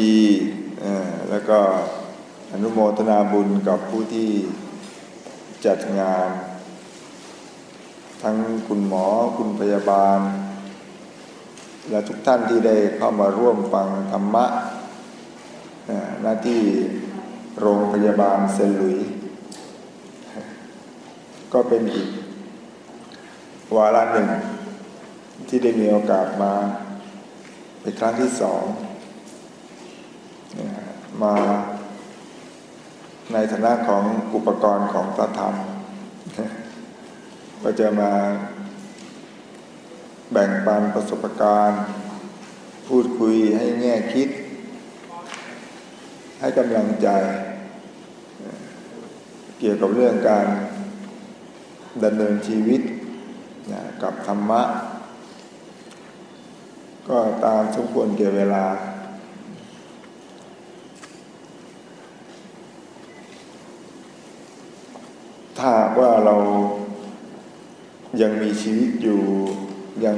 แม่ชีแล้วก็อนุโมทนาบุญกับผู้ที่จัดงาน ทั้งคุณหมอคุณพยาบาล และทุกท่านที่ได้เข้ามาร่วมฟังธรรมะหน้าที่โรงพยาบาลเซนลุย ก็เป็นอีก วาระหนึ่ง ที่ได้มีโอกาสมา เป็นครั้งที่สอง มาในฐานะของอุปกรณ์ของพระธรรม ก็จะมาแบ่งปันประสบการณ์ พูดคุยให้แง่คิด ให้กำลังใจ เกี่ยวกับเรื่องการดำเนินชีวิตกับธรรมะ ก็ตามสมควรเกี่ยวเวลา ถ้าว่าเรายังมีชีวิตอยู่ยัง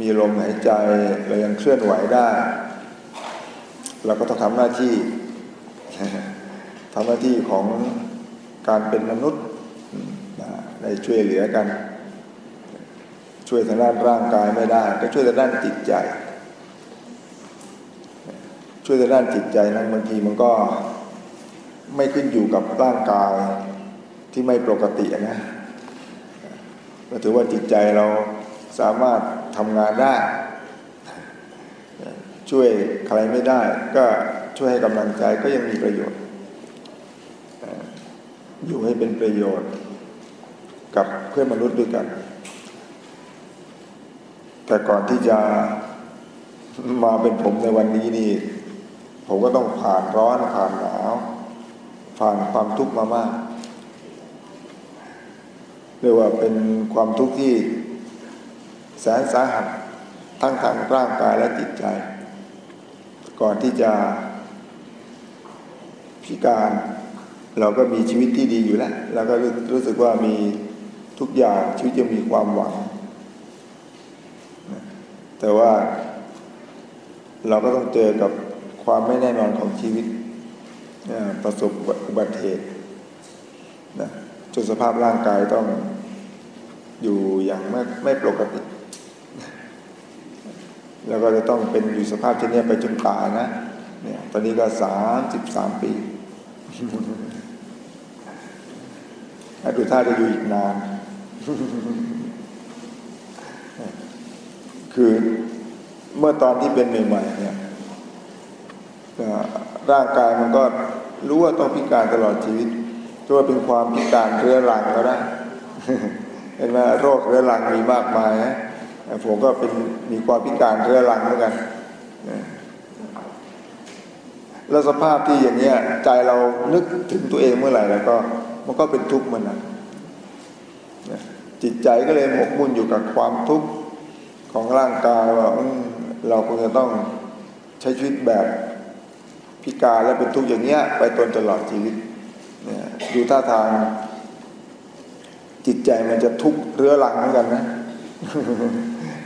มีลมหายใจเรายังเคลื่อนไหวได้ เราก็ต้องทำหน้าที่ทำหน้าที่ของการเป็นมนุษย์ได้ช่วยเหลือกัน ช่วยทางด้านร่างกายไม่ได้ ก็ช่วยทางด้านจิตใจ ช่วยทางด้านจิตใจนั้นบางทีมันก็ ไม่ขึ้นอยู่กับร่างกายที่ไม่ปกตินะก็ถือว่าจิตใจเราสามารถทำงานได้ ช่วยใครไม่ได้ ก็ช่วยให้กำลังใจก็ยังมีประโยชน์ อยู่ให้เป็นประโยชน์กับเพื่อนมนุษย์ด้วยกัน แต่ก่อนที่จะมาเป็นผมในวันนี้นี่ ผมก็ต้องผ่านร้อนผ่านหนาว ผ่านความทุกข์มามากเรียกว่าเป็นความทุกข์ที่แสนสาหัสทั้งทางร่างกายและจิตใจ ก่อนที่จะพิการ เราก็มีชีวิตที่ดีอยู่แล้วเราก็รู้สึกว่ามีทุกอย่างชีวิตจะมีความหวัง แต่ว่าเราก็ต้องเจอกับความไม่แน่นอนของชีวิต ประสบอุบัติเหตุนะจนสภาพร่างกายต้องอยู่อย่างไม่ไม่ปกติแล้วก็จะต้องเป็นอยู่สภาพเช่นนี้ไปจนตายนะเนี่ยตอนนี้ก็สามสิบสามปีดูท่าจะอยู่อีกนาน คือเมื่อตอนที่เป็นใหม่ๆเนี่ย ร่างกายมันก็รู้ว่าต้องพิการตลอดชีวิตตัวเป็นความพิการเรื้อรังก็ได้เห็นไหมโรคเรื้อรังมีมากมายนะผมก็เป็นมีความพิการเรื้อรังเหมือนกันแล้วสภาพที่อย่างเนี้ยใจเรานึกถึงตัวเองเมื่อไหร่แล้วก็ มันก็เป็นทุกข์มันนะจิตใจก็เลยหมกมุ่นอยู่กับความทุกข์ของร่างกายว่าเราคงจะต้องใช้ชีวิตแบบ พิการและเป็นทุกข์อย่างเงี้ยไปตนตลอดชีวิตเนี่ยดูท่าทางจิตใจมันจะทุกข์เรื้อรังเหมือนกันนะ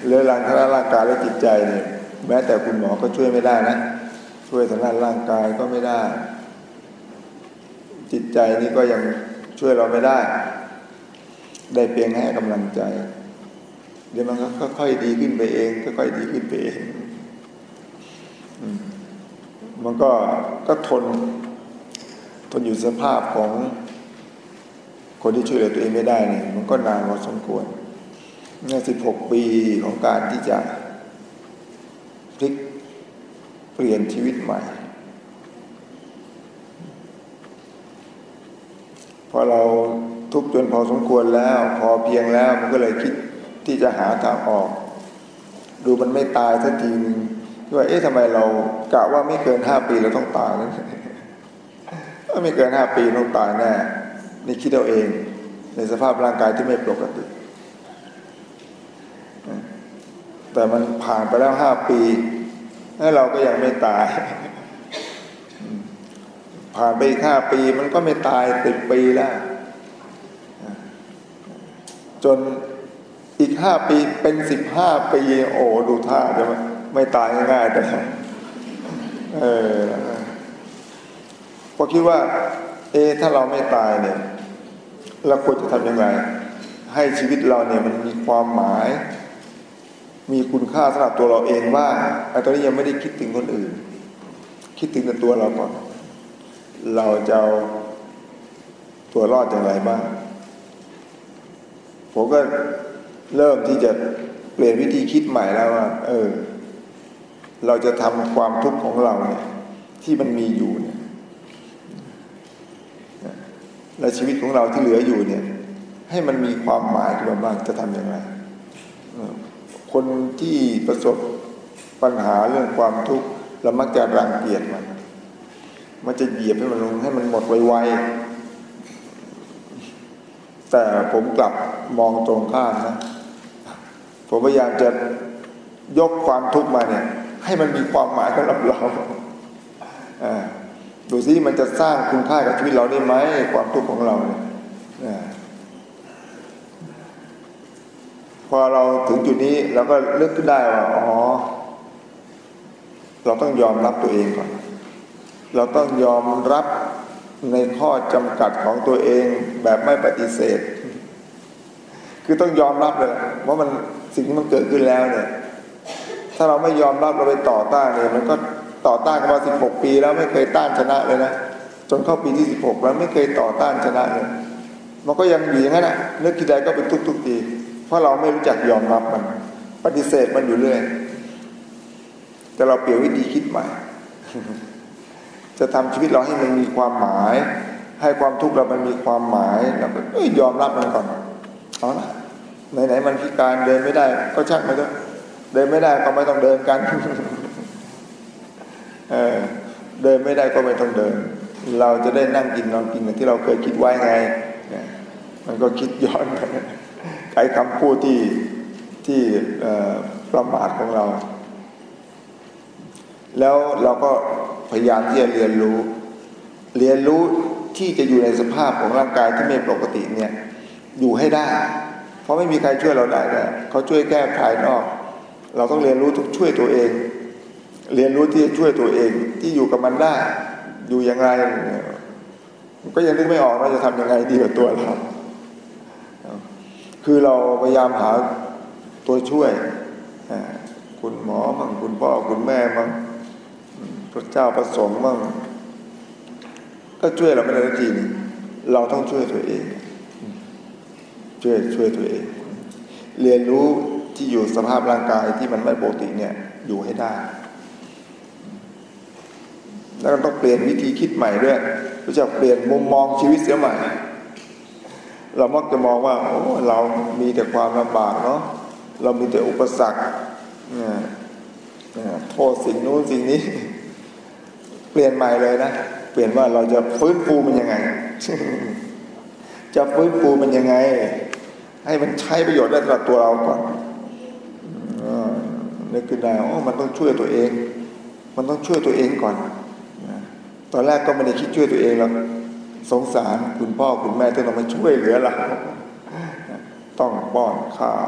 เรื้อรังทั้งร่างกายและจิตใจเนี่ยแม้แต่คุณหมอก็ช่วยไม่ได้นะช่วยทางด้านร่างกายก็ไม่ได้ จิตใจนี่ก็ยังช่วยเราไม่ได้ ได้เพียงให้กำลังใจ เดี๋ยวมันก็ค่อยๆดีขึ้นไปเองค่อยๆดีขึ้นไปเองมั นก็ก็ทน ทนอยู่สภาพของคนที่ช่วยเหลือตัวเองไม่ได้เนี่ยมันก็นานพอสมควรเนี่ยสิบหกปีของการที่จะพลิกเปลี่ยนชีวิตใหม่ พอเราทุกจนพอสมควรแล้ว พอเพียงแล้วมันก็เลยคิดที่จะหาทางออก ดูมันไม่ตายสักทีนึง ว่าเอ๊ะทำไมเรากะว่าไม่เกินห้าปีเราต้องตายนั้นถ้าไม่เกินห้าปีต้องตายแน่นี่คิดเอาเอง ในสภาพร่างกายที่ไม่ปกติ แต่มันผ่านไปแล้วห้าปีแล้วเราก็ยังไม่ตาย ผ่านไปอีกห้าปีมันก็ไม่ตายสิบปีแล้วจนอีกห้าปีเป็นสิบห้าปี โอ้ดูท่าใช่ไหม ไม่ตายง่ายๆแต่เออพอคิดว่า เอ ถ้าเราไม่ตายเนี่ยเราควรจะทำยังไง ให้ชีวิตเราเนี่ยมันมีความหมาย มีคุณค่าสำหรับตัวเราเองว่าไอ้ตอนนี้ยังไม่ได้คิดถึงคนอื่น คิดถึงแต่ตัวเราก่อน เราจะเอาตัวรอดอย่างไรบ้างผมก็เริ่มที่จะเปลี่ยนวิธีคิดใหม่แล้วว่า เออ เราจะทำความทุกข์ของเราเนี่ยที่มันมีอยู่เนี่ยและชีวิตของเราที่เหลืออยู่เนี่ย ให้มันมีความหมายขึ้นมาบ้างจะทำอย่างไรคนที่ประสบปัญหาเรื่องความทุกข์เรามักจะรังเกียจมัน มันจะเหยียบให้มันลงให้มันหมดไวๆแต่ผมกลับมองตรงข้ามนะผมพยายามจะยกความทุกข์มาเนี่ย ให้มันมีความหมายสำหรับเราดูซิมันจะสร้างคุณค่ากับชีวิตเราได้ไหมความทุกข์ของเราเนี่ยพอเราถึงจุดนี้เราก็เลือกขึ้นได้ว่าอ๋อ เราต้องยอมรับตัวเองก่อน เราต้องยอมรับในข้อจำกัดของตัวเองแบบไม่ปฏิเสธ คือต้องยอมรับเลยว่ามันสิ่งที่มันเกิดขึ้นแล้วเนี่ย ถ้าเราไม่ยอมรับเราไปต่อต้านเนี่ยมันก็ต่อต้านกันมาสิบหกปี แล้วไม่เคยต้านชนะเลยนะจนเข้าปีที่สิบหกแล้วไม่เคยต่อต้านชนะเลยมันก็ยังอยู่อย่างนั้นแหะนึกทีใดก็เป็นทุกทุกทีเพราะเราไม่รู้จักยอมรับมัน ปฏิเสธมันอยู่เรื่อยแต่เราเปลี่ยนวิธีคิดใหม่ จะทำชีวิตเราให้มันมีความหมาย ให้ความทุกข์เรามันมีความหมายเราก็ยอมรับมันก่อนเอาละไหนๆมันพิการเดินไม่ได้ ก็ช่างมันก็ เดินไม่ได้ก็ไม่ต้องเดินกันเออเดินไม่ได้ก็ไม่ต้องเดิน เราจะได้นั่งกินนอนกินอย่างที่เราเคยคิดไว้ไงมันก็คิดย้อนไปไอ้คำพูดที่ที่ประมาทของเรา แล้วเราก็พยายามที่จะเรียนรู้ เรียนรู้ที่จะอยู่ในสภาพของร่างกายที่ไม่ปกติเนี่ย อยู่ให้ได้ เพราะไม่มีใครช่วยเราได้เขาช่วยแก้ภายนอก เราต้องเรียนรู้ทุกช่วยตัวเอง เรียนรู้ที่จะช่วยตัวเอง ที่อยู่กับมันได้ อยู่อย่างไรก็ยังนึกไม่ออกว่าจะทำยังไงดีกับตัวเราคือเราพยายามหาตัวช่วยคุณหมอมั่งคุณพ่อคุณแม่มั่งพระเจ้าประสงค์มั่งก็ช่วยเราไม่ได้ทีนึงเราต้องช่วยตัวเอง ช่วยช่วยตัวเอง เรียนรู้ ที่อยู่สภาพร่างกายที่มันไม่ปกติเนี่ยอยู่ให้ได้ แล้วต้องเปลี่ยนวิธีคิดใหม่ด้วยรู้จักเปลี่ยนมุมมองชีวิตเสียใหม่ เรามักจะมองว่าโอ้เรามีแต่ความลำบากเนาะเรามีแต่อุปสรรคโทษสิ่งนู้นสิ่งนี้ เปลี่ยนใหม่เลยนะเปลี่ยนว่าเราจะฟื้นฟูมันยังไง จะฟื้นฟูมันยังไง ให้มันใช้ประโยชน์ได้สำหรับตัวเราก่อน นึกขึ้นได้อ๋อมันต้องช่วยตัวเอง มันต้องช่วยตัวเองก่อนตอนแรกก็ไม่ได้คิดช่วยตัวเองแล้วสงสารคุณพ่อคุณแม่ที่เรามาช่วยเหลือเราต้องป้อนข้าว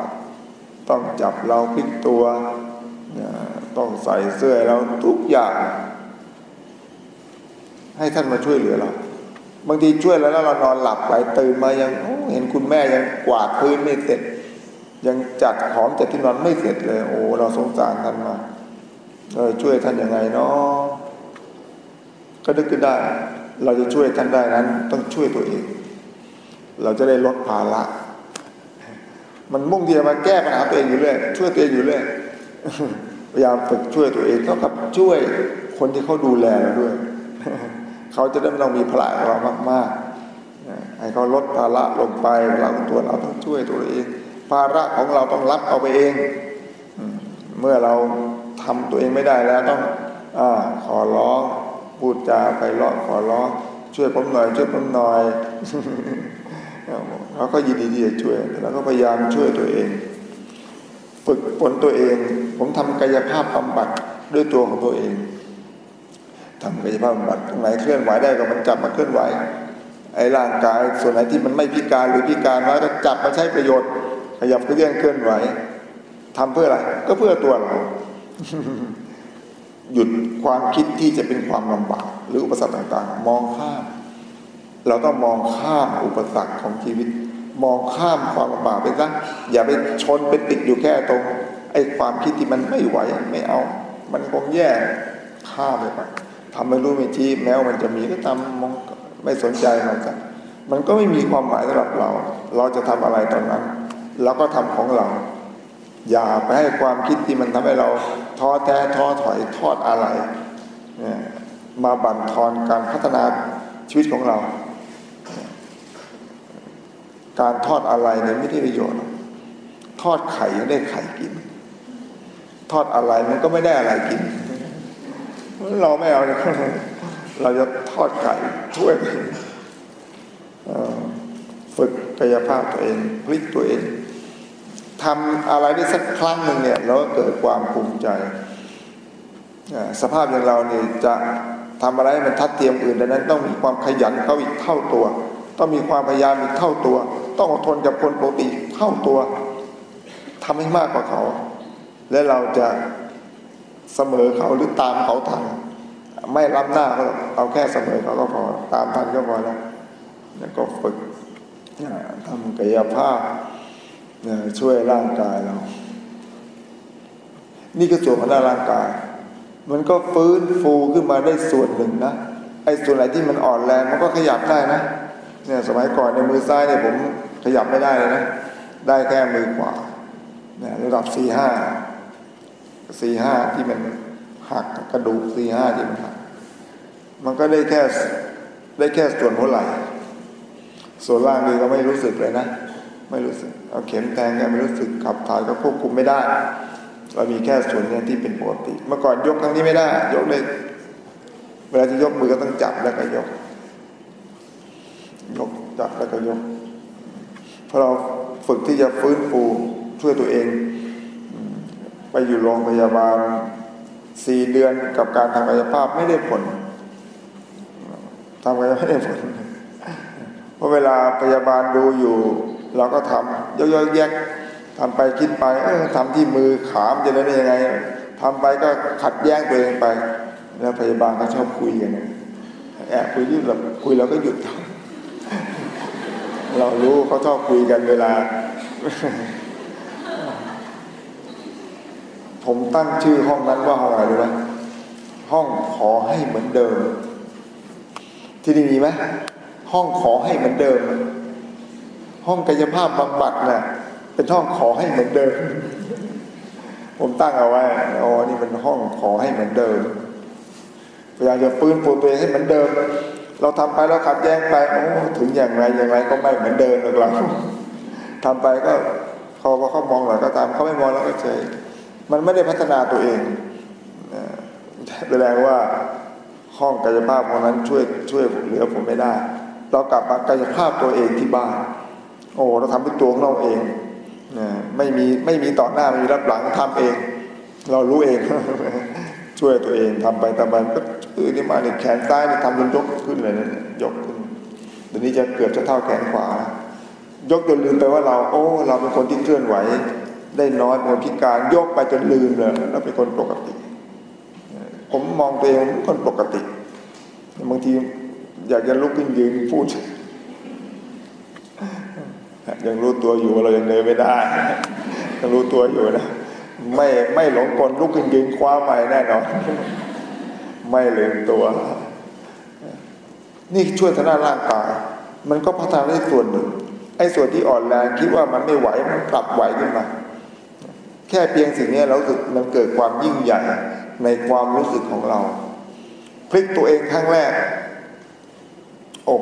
ต้องจับเราพลิกตัวต้องใส่เสื้อเราทุกอย่าง ให้ท่านมาช่วยเหลือเราบางทีช่วยแล้วเรานอนหลับไปตื่นมายังเห็นคุณแม่ยังกวาดพื้นไม่เสร็จ ยังจัดของจัดที่นอนไม่เสร็จเลย โอ้เราสงสารท่านมาเออช่วยท่านยังไงเนาะก็นึกขึ้นได้ เราจะช่วยท่านได้นั้น ต้องช่วยตัวเอง เราจะได้ลดภาระมันมุ่งที่จะมาแก้ปัญหาตัวเองอยู่เรื่อยช่วยตัวเองอยู่เรื่อยพยายามฝึกช่วยตัวเองเท่ากับช่วยคนที่เขาดูแลเราด้วย เขาจะได้ไม่ต้องมีพลังเรามากๆให้เขาลดภาระลงไปเราตัวเราต้องช่วยตัวเอง ภาระของเราต้องรับเอาไปเอง เมื่อเราทำตัวเองไม่ได้แล้วต้องอขอร้อง พูดจาไปร้องขอร้อง ช่วยผมหน่อย ช่วยผมหน่อยเราก็ยินดีที่จะช่วยแล้วก็พยายามช่วยตัวเอง ฝึกฝนตัวเอง ผมทำกายภาพบำบัดด้วยตัวของตัวเองทำกายภาพบำบัดตรงไหนเคลื่อนไหวได้ก็มันจับมาเคลื่อนไหวไอ้ร่างกายส่วนไหนที่มันไม่พิการหรือพิการน้อยก็จับมาใช้ประโยชน์ ขยับเคลื่อนเคลื่อนไหวทำเพื่ออะไร ก็เพื่อตัวเรา หยุดความคิดที่จะเป็นความลำบากหรืออุปสรรคต่างๆ มองข้าม เราต้องมองข้ามอุปสรรคของชีวิต มองข้ามความลำบากไปซะอย่าไปชนไปติดอยู่แค่ตรงไอ้ความคิดที่มันไม่ไหวไม่เอา มันคงแย่ข้ามไปไปทำไม่รู้ไม่ชี้แม้ว่ามันจะมีก็ทำมองไม่สนใจมันซะมันก็ไม่มีความหมายสำหรับเรา เราจะทำอะไรตอนนั้น เราก็ทำของเรา อย่าไปให้ความคิดที่มันทำให้เราท้อแท้ท้อถอยทอดอะไร มาบั่นทอนการพัฒนาชีวิตของเรา การทอดอะไรเนี่ยไม่ได้ประโยชน์ ทอดไข่ยังได้ไข่กิน ทอดอะไรมันก็ไม่ได้อะไรกิน เราไม่เอาเราจะทอดไก่ช่วย ฝึกกายภาพตัวเองพลิกตัวเองทำอะไรได้สักครั้งหนึ่งเนี่ยเราก็เกิดความภูมิใจ สภาพอย่างเราเนี่ยจะทำอะไรมันทัดเทียมอื่นดังนั้นต้องมีความขยันเขาอีกเท่าตัว ต้องมีความพยายามอีกเท่าตัว ต้องอดทนกับคนปกติเท่าตัวทำให้มากกว่าเขา และเราจะเสมอเขาหรือตามเขาทันไม่รับหน้าก็เอาแค่เสมอเขาก็พอตามทันก็พอแล้วแล้วก็ฝึก ทำกายภาพช่วยร่างกายเรา นี่ก็ส่วนของร่างกาย มันก็ฟื้นฟูขึ้นมาได้ส่วนหนึ่งนะไอ้ส่วนไหนที่มันอ่อนแรงมันก็ขยับได้นะเนี่ยสมัยก่อนในมือซ้ายเนี่ยผมขยับไม่ได้เลยนะ ได้แค่มือขวาเนี่ยระดับสี่ห้าสี่ห้าที่มันหักกระดูกสี่ห้าที่มันหัก มันก็ได้แค่ได้แค่ส่วนหัวไหล่ ส่วนล่างนี่ก็ไม่รู้สึกเลยนะ ไม่รู้สึกเอาเข็มแทงก็ไม่รู้สึกขับถ่ายก็ควบคุมไม่ได้ เรามีแค่ส่วนนี้ที่เป็นปกติ เมื่อก่อนยกครั้งนี้ไม่ได้ ยกเลย เวลาจะยกมือก็ต้องจับแล้วก็ยก ยกจับแล้วก็ยกพอเราฝึกที่จะฟื้นฟูช่วยตัวเอง ไปอยู่โรงพยาบาลสี่เดือนกับการทำกายภาพไม่ได้ผลทำกายไม่ได้ผล ราะเวลาพยาบาลดูอยู่ เราก็ทำย่อยๆแยกทำไปคิดไปเออทำที่มือขามจะได้ยังไงทำไปก็ขัดแย้งตัวเองไป แล้วพยาบาลก็ชอบคุยกันแอบคุยที่แบบคุยเราก็หยุดเรารู้เขาชอบคุยกันเวลา ผมตั้งชื่อห้องนั้นว่าห้องอะไรรู้ไหมห้องขอให้เหมือนเดิม ที่นี่มีไหม ห้องขอให้เหมือนเดิม ห้องกายภาพบำบัดนะ่ะเป็นห้องขอให้เหมือนเดิม ผมตั้งเอาไว้อ๋อนี่เป็นห้องขอให้เหมือนเดิมพยายามจะฟื้นฟูตัวเองให้เหมือนเดิม เราทำไปแล้วขัดแย้งไปโอ้ถึงอย่างไรอย่างไรก็ไม่เหมือนเดิมหรอกเราทำไปก็เขาก็เขามองหน่อยก็ตามเขาไม่มองแล้วก็เฉยมันไม่ได้พัฒนาตัวเองแสดงว่าห้องกายภาพของนั้นช่วยช่วยเหลือผมไม่ได้ เรากลับมากายภาพตัวเองที่บ้าน โอ้เราทำด้วยตัวของเราเองนะไม่มีไม่มีต่อหน้าไม่มีรับหลังทำเอง เรารู้เอง ช่วยตัวเองทำไปทำไปก็คือนี่มาเนี่ยแขนซ้ายนี่ทำจนยกขึ้นเลยนะยกขึ้นเดี๋ยวนี้จะเกือบจะเท่าแขนขวา ยกจนลืมไปว่าเรา โอ้ เราเป็นคนที่เคลื่อนไหว ได้น้อยเป็นคนพิการยกไปจนลืมเลยเราเป็นคนปกติ ผมมองตัวเองคนปกติบางที อยากจะลุกขึ้นยืนพูดยังรู้ตัวอยู่เรายังเดินไม่ได้ยังรู้ตัวอยู่นะไม่ไม่หลงกลลุกขึ้นยืนคว้าใหม่แน่นอนไม่ลืมตัว นี่ช่วยทนาร่างกายมันก็พัฒนาได้ส่วนหนึ่งไอ้ส่วนที่อ่อนแรงคิดว่ามันไม่ไหวมันปรับไหวขึ้นมาแค่เพียงสิ่งนี้เราสึกมันเกิดความยิ่งใหญ่ในความรู้สึกของเรา พลิกตัวเองครั้งแรก โอ้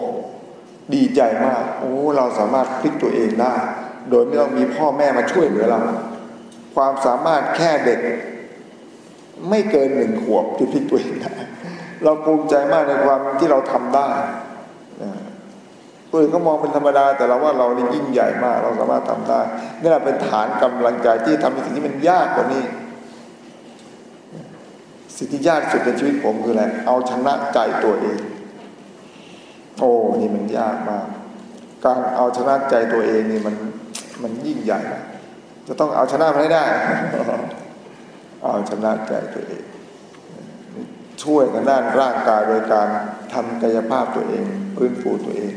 ดีใจมาก โอ้เราสามารถพลิกตัวเองได้ โดยไม่ต้องมีพ่อแม่มาช่วยเหลือเรา ความสามารถแค่เด็ก ไม่เกินหนึ่งขวบที่พลิกตัวเองได้เราภูมิใจมากในความที่เราทำได้ตัวเองก็มองเป็นธรรมดา แต่เราว่าเรานี่ยิ่งใหญ่มาก เราสามารถทำได้นี่แหละเป็นฐานกำลังใจที่ทำในสิ่งที่มันยากกว่านี้ สิ่งที่ยากสุดในชีวิตผมคืออะไรเอาชนะใจตัวเอง โอ้นี่มันยากมาก การเอาชนะใจตัวเองนี่มันมันยิ่งใหญ่จะต้องเอาชนะมันให้ได้ เอาชนะใจตัวเอง ช่วยกันด้านร่างกายโดยการทำกายภาพตัวเองพื้นฟูตัวเอง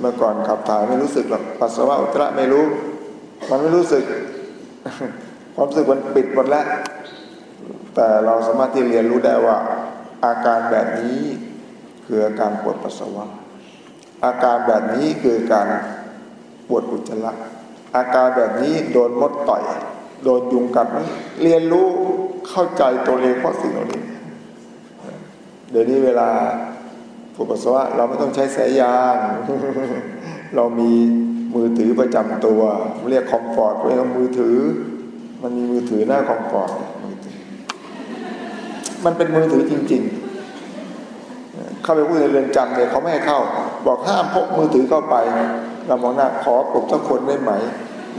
เมื่อก่อนขับถ่ายไม่รู้สึกหรอกปัสสาวะอุจจาระไม่รู้ มันไม่รู้สึก ความรู้สึกมันปิดหมดแล้ว แต่เราสามารถที่เรียนรู้ได้ว่า อาการแบบนี้คืออาการปวดปัสสาวะ อาการแบบนี้คือการปวดอุจจาระอาการแบบนี้โดนมดต่อยโดนยุงกัดเรียนรู้เข้าใจตัวเองเพราะสิ่งเหล่านี้ เดี๋ยวนี้เวลาปวดปัสสาวะเราไม่ต้องใช้สายยาง เรามีมือถือประจำตัว เรียกคอมฟอร์ตเรียกมือถือ มันมีมือถือหน้าคอมฟอร์ต มันเป็นมือถือจริง ๆ เข้าไปพูดในเรือนจำเนี่ยเขาไม่ให้เข้า บอกห้ามพกมือถือเข้าไป เรามองหน้าขอกลุ่มทุกคนได้ไหม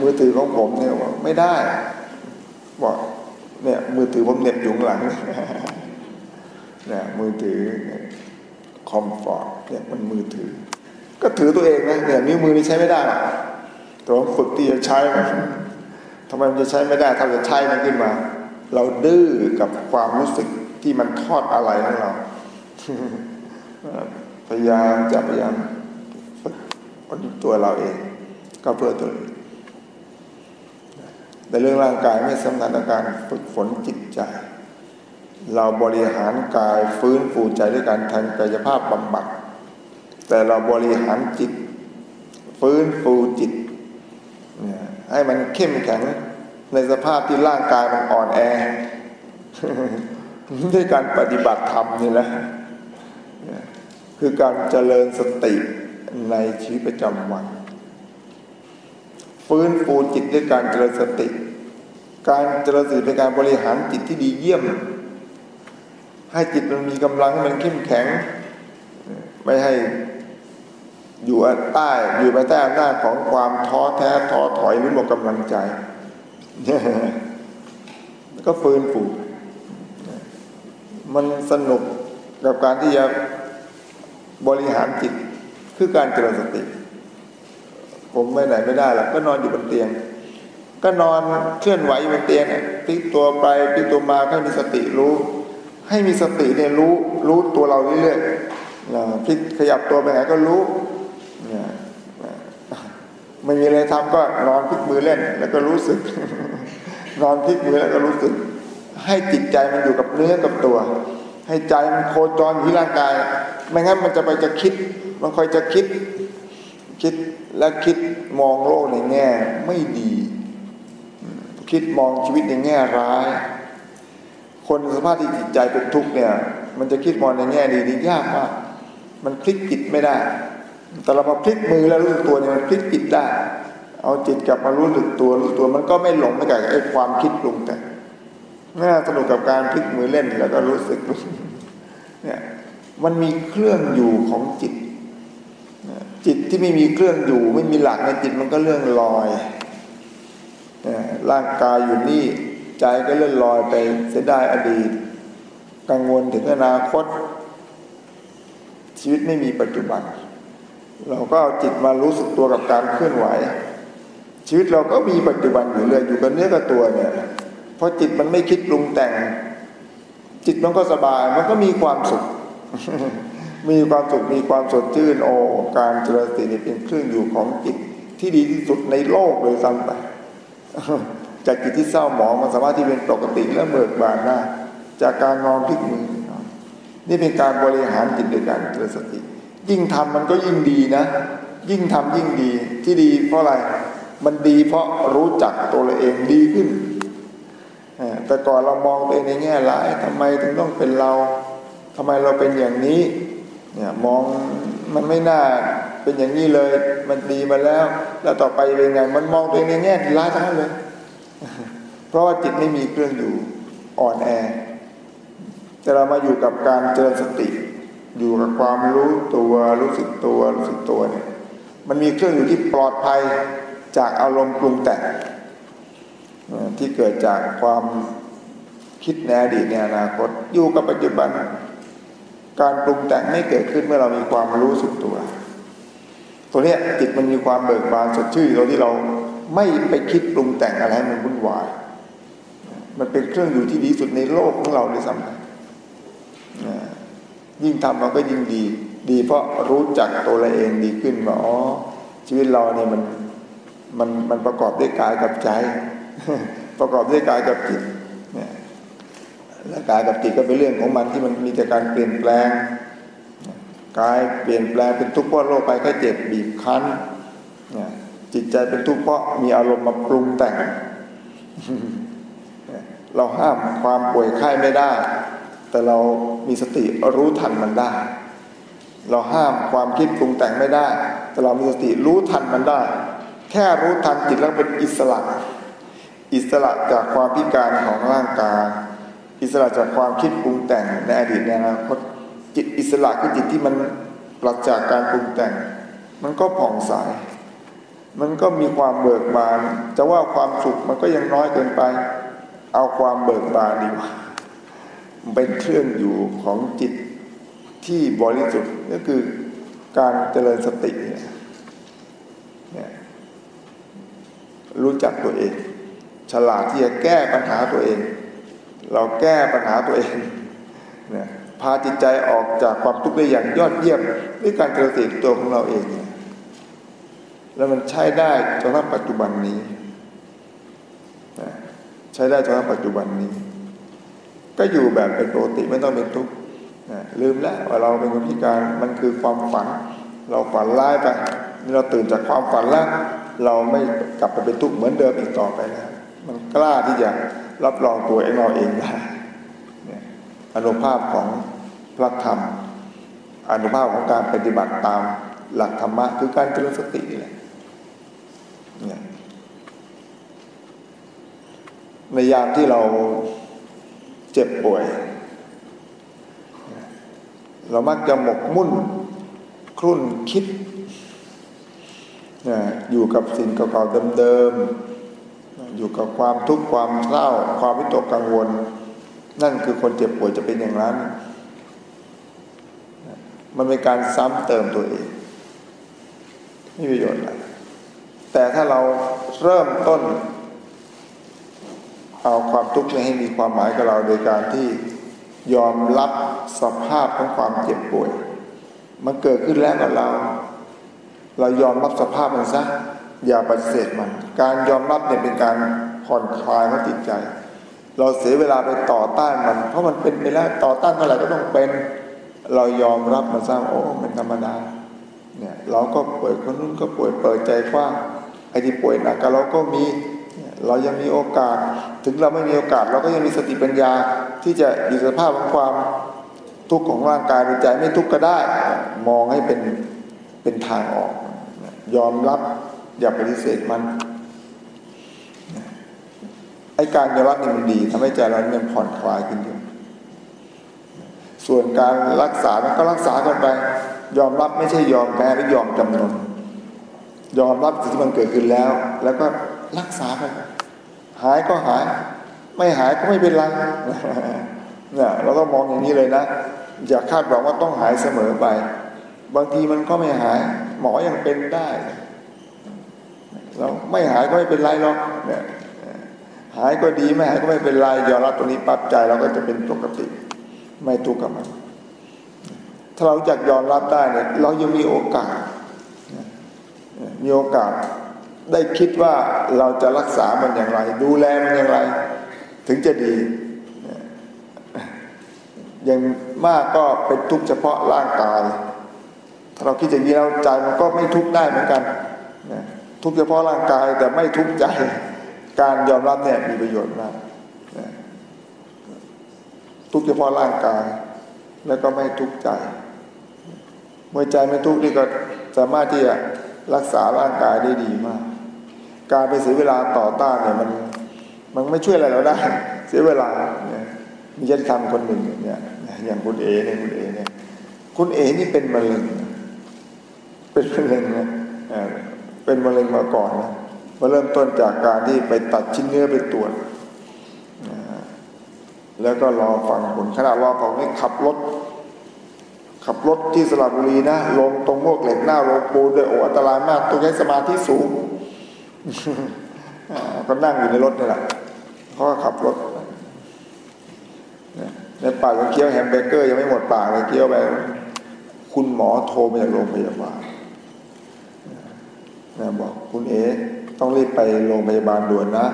มือถือของผมเนี่ยบอกไม่ได้ บอกเนี่ยมือถือผมเหน็บอยู่หลังเนี่ยมือถือคอมฟอร์ตเนี่ยมันมือถือ ก็ถือตัวเองนะเนี่ยนิ้วมือนี่ใช้ไม่ได้แต่ว่าฝึกที่จะใช้ทำไมมันจะใช้ไม่ได้ถ้าจะใช้มันขึ้นมา เราดื้อกับความรู้สึก ที่มันทอดอะไรของเราพยายามจะพยายามฝึกตัวเราเอง ก็เพื่อตัวเองแต่เรื่องร่างกายไม่สำคัญในการฝึกฝนจิตใจ เราบริหารกายฟื้นฟูใจด้วยการทำกายภาพบำบัดแต่เราบริหารจิต ฟื้นฟูจิต ให้มันเข้มแข็งในสภาพที่ร่างกายมันอ่อนแอ ด้วยการปฏิบัติธรรมนี่แหละคือการเจริญสติในชีวิตประจำวัน ฟื้นฟูจิตด้วยการเจริญสติ การเจริญสติเป็นการบริหารจิตที่ดีเยี่ยม ให้จิตมันมีกำลังมันเข้มแข็ง ไม่ให้อยู่ใต้อยู่ภายใต้อำนาจของความท้อแท้ท้อถอยหรือหมดกำลังใจ ก็ฟื้นฟู มันสนุกกับการที่จะบริหารจิตคือการเจริญสติ ผมไม่ไหนไม่ได้หรอกก็นอนอยู่บนเตียง ก็นอนเคลื่อนไหวอยู่บนเตียงพลิกตัวไปพลิกตัวมาให้มีสติรู้ ให้มีสติเนี่ยรู้รู้ตัวเราเรื่อยๆพลิกขยับตัวไปไหนก็รู้เนี่ยไม่มีอะไรทำก็นอนพลิกมือเล่น แล้วก็รู้สึก นอนพลิกมือแล้วก็รู้สึก ให้จิตใจมันอยู่กับเนื้อกับตัว ให้ใจมันโคจรที่ร่างกาย ไม่งั้นมันจะไปจะคิด มันคอยจะคิด คิดและคิดมองโลกในแง่ไม่ดี คิดมองชีวิตในแง่ร้าย คนสภาพที่จิตใจเป็นทุกข์เนี่ย มันจะคิดมองในแง่ดีนี่ยากมาก มันคลิกจิตไม่ได้ แต่เรามาพลิกมือแล้วรู้สึกตัวเนี่ยมันพลิกจิตได้ เอาจิตกลับมารู้สึกตัวรู้ตัวมันก็ไม่หลงไปกับไอ้ความคิดปรุงแต่ น่าสนุกกับการพลิกมือเล่นแล้วก็รู้สึกเนี่ยมันมีเครื่องอยู่ของจิต จิตที่ไม่มีเครื่องอยู่ ไม่มีหลักในจิตมันก็เรื่องลอยร่างกายอยู่นี่ใจก็เลื่อนลอยไปเสียดายอดีต กังวลถึงอนาคต ชีวิตไม่มีปัจจุบัน เราก็เอาจิตมารู้สึกตัวกับการเคลื่อนไหว ชีวิตเราก็มีปัจจุบันอยู่เลยอยู่กับเนื้อกับตัวเนี่ย ราะจิตมันไม่คิดปรุงแต่ง จิตมันก็สบาย มันก็มีความสุข มีความสุขมีความสดชื่นโอการเจริญสติเป็นเครื่องอยู่ของจิตที่ดีที่สุดในโลกเลยซ้ำไปจากจิตที่เศร้าหมองมันสามารถที่เป็นปกติและเบิกบานได้จากการนอนพลิกมือนี่เป็นการบริหารจิตโดยการเจริญสติ ยิ่งทำมันก็ยิ่งดีนะ ยิ่งทำยิ่งดีที่ดีเพราะอะไร มันดีเพราะรู้จักตัวเองดีขึ้น แต่ก่อนเรามองตัวเองในแง่ร้ายทำไมถึงต้องเป็นเราทำไมเราเป็นอย่างนี้เนี่ยมองมันไม่น่าเป็นอย่างนี้เลยมันดีมาแล้ว แล้วต่อไปเป็นไง มันมองตัวเองในแง่ร้ายทั้งนั้นเลย เพราะว่าจิตไม่มีเครื่องอยู่อ่อนแอ แต่เรามาอยู่กับการเจริญสติ อยู่กับความรู้ตัวรู้สึกตัวรู้สึกตัวเนี่ยมันมีเครื่องอยู่ที่ปลอดภัยจากอารมณ์ปรุงแต่ง ที่เกิดจากความคิดในอดีตในอนาคต อยู่กับปัจจุบัน การปรุงแต่งไม่เกิดขึ้นเมื่อเรามีความรู้สึกตัว ตัวนี้จิตมันมีความเบิกบานสดชื่นตรงที่เราไม่ไปคิดปรุงแต่งอะไรให้มันวุ่นวายมันเป็นเครื่องอยู่ที่ดีสุดในโลกของเราเลยซ้ำไปยิ่งทำเราก็ยิ่งดี ดีเพราะรู้จักตัวเราเองดีขึ้นว่าอ๋อชีวิตเราเนี่ยมันมันมันประกอบด้วยกายกับใจ ประกอบด้วยกายกับจิตเนี่ยและกายกับจิตก็เป็นเรื่องของมันที่มันมีแต่การเปลี่ยนแปลงกายเปลี่ยนแปลงเป็นทุกข์เพราะโรคไปแค่เจ็บบีบคั้นจิตใจเป็นทุกข์เพราะมีอารมณ์มาปรุงแต่ง เราห้ามความป่วยไข้ไม่ได้ แต่เรามีสติรู้ทันมันได้ เราห้ามความคิดปรุงแต่งไม่ได้ แต่เรามีสติรู้ทันมันได้ แค่รู้ทันจิตแล้วเป็นอิสระ อิสระจากความพิการของร่างกาย อิสระจากความคิดปรุงแต่งในอดีตในอนาคตจิตอิสระคือจิตที่มันปราศจากการปรุงแต่ง มันก็ผ่องใส มันก็มีความเบิกบาน จะว่าความสุขมันก็ยังน้อยเกินไป เอาความเบิกบานดีกว่าเป็นเครื่องอยู่ของจิตที่บริสุทธิ์ก็คือการเจริญสติเนี่ยรู้จักตัวเอง ฉลาดที่จะแก้ปัญหาตัวเอง เราแก้ปัญหาตัวเองเนี่ยพาจิตใจออกจากความทุกข์ได้อย่างยอดเยี่ยมด้วยการเจริญสติตัวของเราเองเแล้วมันใช้ได้จนถึงปัจจุบันนี้ใช้ได้จนถึงปัจจุบันนี้ ก็อยู่แบบเป็นปกติไม่ต้องเป็นทุกข์ลืมแล้วว่าเราเป็นคนพิการมันคือความฝัน เราฝันร้ายไปเราตื่นจากความฝันแล้ว เราไม่กลับไปเป็นทุกข์เหมือนเดิมอีกต่อไปแล้ว กล้าที่จะรับรองตัวเองเราเองได้อนุภาพของพระธรรม อนุภาพของการปฏิบัติตามหลักธรรมะคือการเจริญสตินี่แหละในยามที่เราเจ็บป่วย เรามักจะหมกมุ่นครุ่นคิดอยู่กับสิ่งเก่าๆเดิมๆ อยู่กับความทุกข์ความเศร้า ความวิตกกังวล นั่นคือคนเจ็บป่วยจะเป็นอย่างนั้น มันเป็นการซ้ำเติมตัวเองไม่ประโยชน์อะไรแต่ถ้าเราเริ่มต้น เอาความทุกข์นี้ให้มีความหมายกับเราโดยการที่ยอมรับสภาพของความเจ็บป่วย มันเกิดขึ้นแล้วกับเรา เรายอมรับสภาพมันซะ อย่าปฏิเสธมัน การยอมรับเนี่ยเป็นการผ่อนคลายของจิตใจ เราเสียเวลาไปต่อต้านมัน เพราะมันเป็นไปแล้วต่อต้านเท่าไหร่ก็ต้องเป็น เรายอมรับมันซะโอ้มันธรรมดาเนี่ยเราก็ป่วยคนนู้นก็ป่วยเปิดใจกว้างไอ้ที่ป่วยหนักเราก็มีเรายังมีโอกาส ถึงเราไม่มีโอกาส เราก็ยังมีสติปัญญาที่จะอยู่สภาพของความทุกข์ของร่างกายหรือใจไม่ทุกข์ก็ได้ มองให้เป็นเป็นทางออก ยอมรับ อย่าปฏิเสธมันไอ้การยอมรับนี่มันดีทำให้ใจเราเนี่ยผ่อนคลายขึ้นเยอะส่วนการรักษาก็รักษากันไป ยอมรับไม่ใช่ยอมแพ้หรือยอมจำนนยอมรับสิ่งที่มันเกิดขึ้นแล้ว แล้วก็รักษาไปหายก็หาย ไม่หายก็ไม่เป็นไรเนี่ยเราก็มองอย่างนี้เลยนะ อย่าคาดหวังว่าต้องหายเสมอไป บางทีมันก็ไม่หาย หมอยังเป็นได้ เราไม่หายก็ไม่เป็นไรหรอกเนี่ยหายก็ดีไม่หายก็ไม่เป็นไรยอมรับตรงนี้ปั๊บใจเราก็จะเป็นปกติ ไม่ทุกข์กับมันถ้าเราอยากยอมรับได้เนี่ยเรายังมีโอกาส มีโอกาสได้คิดว่าเราจะรักษามันอย่างไร ดูแลมันอย่างไร ถึงจะดีอย่างมากก็เป็นทุกข์เฉพาะร่างกาย ถ้าเราคิดอย่างนี้เราใจมันก็ไม่ทุกข์ได้เหมือนกัน ทุกข์เฉพาะร่างกายแต่ไม่ทุกข์ใจการยอมรับเนี่ยมีประโยชน์มากทุกข์เฉพาะร่างกาย แล้วก็ไม่ทุกข์ใจ เมื่อใจไม่ทุกข์นี่ก็สามารถที่จะรักษาร่างกายได้ดีมาก การไปเสียเวลาต่อต้านเนี่ยมันมันไม่ช่วยอะไรเราได้เสียเวลาเนี่ยมีญาติธรรมคนหนึ่งเนี่ยอย่างคุณเอเนี่ยคุณเอเนี่ยคุณเอนี่เป็นมะเร็งเป็นมะเร็งเนี่ย เป็นมะเร็งมาก่อนนะมาเริ่มต้นจากการที่ไปตัดชิ้นเนื้อไปตรวจแล้วก็รอฟังผลขณะรอฟังนี่ขับรถ ขับรถที่สระบุรีนะลงตรงมวกเหล็กหน้าโรงปูนด้วยโอ้อันตรายมากต้องใช้สมาธิสูงก็นั่งอยู่ในรถนี่แหละเขาก็ขับรถในปากเคี้ยวแฮมเบอร์เกอร์ยังไม่หมดปากเลยเคี้ยวไป คุณหมอโทรมาจากโรงพยาบาล นะบอกคุณเอ๋ต้องรีบไปโรงพยาบาลด่วนนะ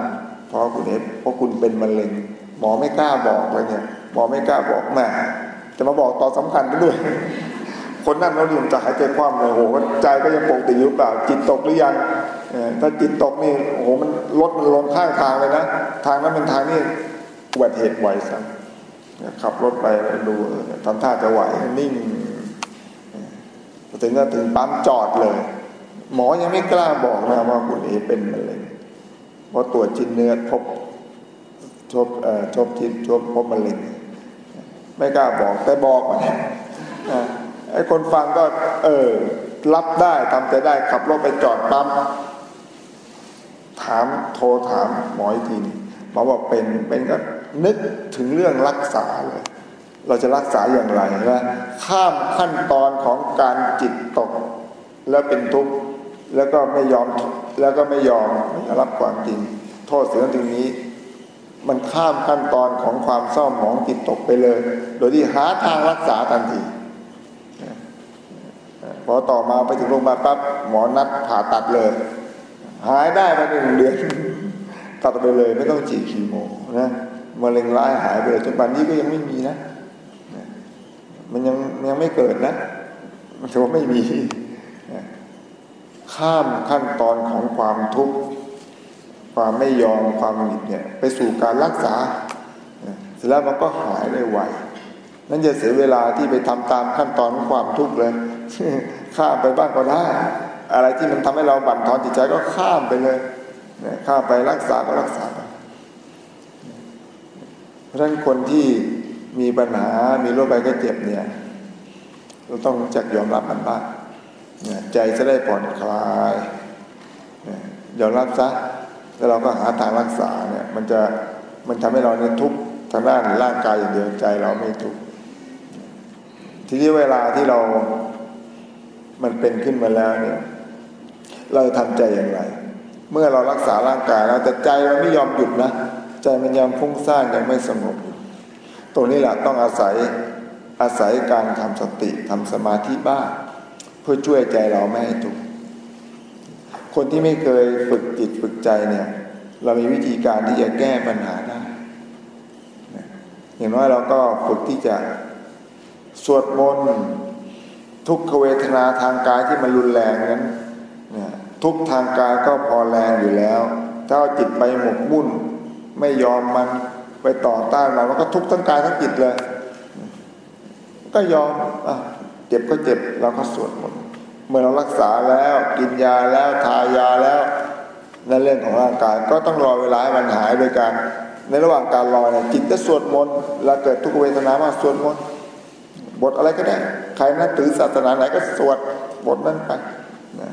เพราะคุณเอ๋เพราะคุณเป็นมะเร็ง หมอไม่กล้าบอกเลยเนี่ย หมอไม่กล้าบอกแม่จะมาบอกตอนสำคัญด้วย คนนั่นเขาดื่มจะหายใจคว่ำเลยโอ้โหใจก็ยังปกติอยู่เปล่า จิตตกหรือยังถ้าจิตตกนี่โอ้โหมันรถมันลงข้างทางเลยนะ ทางนั้นเป็นทางนี่อุบัติเหตุไวซะขับรถไปดูทำท่าจะไหวนิ่งถึงก็ถึงปั๊มจอดเลย หมอยังไม่กล้าบอกนะว่าคุณเอเป็นมะเร็งเพราะตรวจชิ้นเนื้อพบชบชบชิ้นชบพบมะเร็งไม่กล้าบอกแต่บอกมาเนี่ยไอ้คนฟังก็ เออ รับได้ทำใจได้ขับรถไปจอดปั๊มถามโทรถามหมออีกทีหมอบอกเป็นเป็นก็นึกถึงเรื่องรักษาเลย เราจะรักษาอย่างไรนะข้ามขั้นตอนของการจิตตก แล้วเป็นทุกข์ แล้วก็ไม่ยอมแล้วก็ไม่ยอมไม่รับความจริง โทษเสียงตรงนี้ มันข้ามขั้นตอนของความเศร้าหมองจิตตกไปเลย โดยที่หาทางรักษาทันทีพอต่อมาไปถึงโรงพยาบาลปั๊บหมอนัดผ่าตัดเลย หายได้ภายในหนึ่งเดือนตัดไปเลยไม่ต้องฉีดคีโมนะมะเร็งร้ายหายไปเลยจนปัจจุบันนี้ก็ยังไม่มีนะ มันยังยังไม่เกิดนะมันถือว่าไม่มี ข้ามขั้นตอนของความทุกข์ความไม่ยอมความหงิดเนี่ยไปสู่การรักษาเสร็จแล้วมันก็หายได้ไวนั่นจะเสียเวลาที่ไปทำตามขั้นตอนของความทุกข์เลยข้ามไปบ้างก็ได้ อะไรที่มันทำให้เราบั่นทอนจิตใจก็ข้ามไปเลยข้ามไปรักษาก็รักษาไปเพราะฉะนั้นคนที่มีปัญหามีโรคใบก็เจ็บเนี่ยเราต้องจักยอมรับมันบ้าง ใจจะได้ผ่อนคลายยอมรับซะแล้วเราก็หาทางรักษาเนี่ย มันจะมันทำให้เราเนี่ยทุกทางด้านร่างกายอย่างเดียวใจเราไม่ทุกทีนี้เวลาที่เรา มันเป็นขึ้นมาแล้วเนี่ย เราทำใจอย่างไร เมื่อเรารักษาร่างกายแล้วแต่ใจเราไม่ยอมหยุดนะใจมันยังฟุ้งซ่านยังไม่สงบตรงนี้แหละต้องอาศัยอาศัยการทำสติทำสมาธิบ้าง เพื่อช่วยใจเราไม่ให้ทุกข์คนที่ไม่เคยฝึกจิตฝึกใจเนี่ย เรามีวิธีการที่จะแก้ปัญหาได้อย่างน้อยเราก็ฝึกที่จะสวดมนต์ทุกขเวทนาทางกายที่มันรุนแรงนั้นเนี่ยทุกทางกายก็พอแรงอยู่แล้ว ถ้าเอาจิตไปหมกมุ่น ไม่ยอมมันไปต่อต้านเราแล้วก็ทุกทั้งกายทั้งจิตเลย ก็ยอมอะ เจ็บก็เจ็บเราก็สวดมนต์เมื่อเรารักษาแล้วกินยาแล้วทายาแล้วในเรื่องของร่างกายก็ต้องรอเวลาให้มันหายโดยการ ในระหว่างการรอเนี่ยจิตก็สวดมนต์แล้วเกิดทุกเวทนามาสวดมนต์บทอะไรก็ได้ ใครนับถือศาสนาไหนก็สวดบทนั้นไปนะ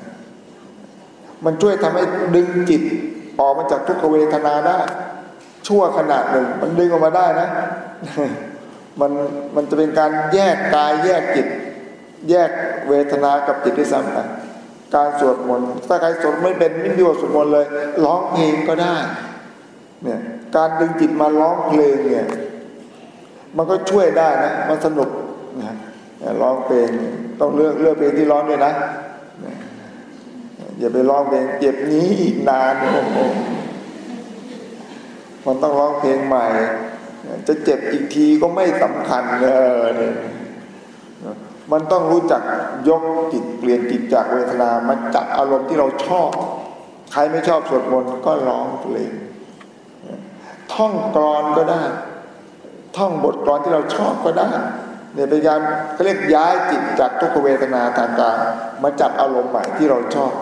มันช่วยทำให้ดึงจิตออกมาจากทุกเวทนาได้ ชั่วขนาดหนึ่ง มันดึงออกมาได้นะ มันมันจะเป็นการแยกกายแยกจิต แยกเวทนากับจิตที่ซ้ำไปการสวดมนต์ถ้าใครสวดไม่เป็นไม่มีบทสวดมนต์เลย ร้องเพลงก็ได้เนี่ยการดึงจิตมาร้องเพลงเนี่ยมันก็ช่วยได้นะ มันสนุกนะร้องเพลงต้องเลือกเลือกเพลงที่ร้องด้วยนะอย่าไปร้องเพลงเจ็บนี้อีกนานโอ้โหมันต้องร้องเพลงใหม่ จะเจ็บอีกทีก็ไม่สำคัญเลย มันต้องรู้จักยกจิตเปลี่ยนจิตจากเวทนามาจับอารมณ์ที่เราชอบ ใครไม่ชอบสวดมนต์ก็ร้องเพลงท่องกรอนก็ได้ ท่องบทกรอนที่เราชอบก็ได้เนี่ยพยายามเขาเรียกย้ายจิตจากทุกเวทนาทางกายมาจับอารมณ์ใหม่ที่เราชอบ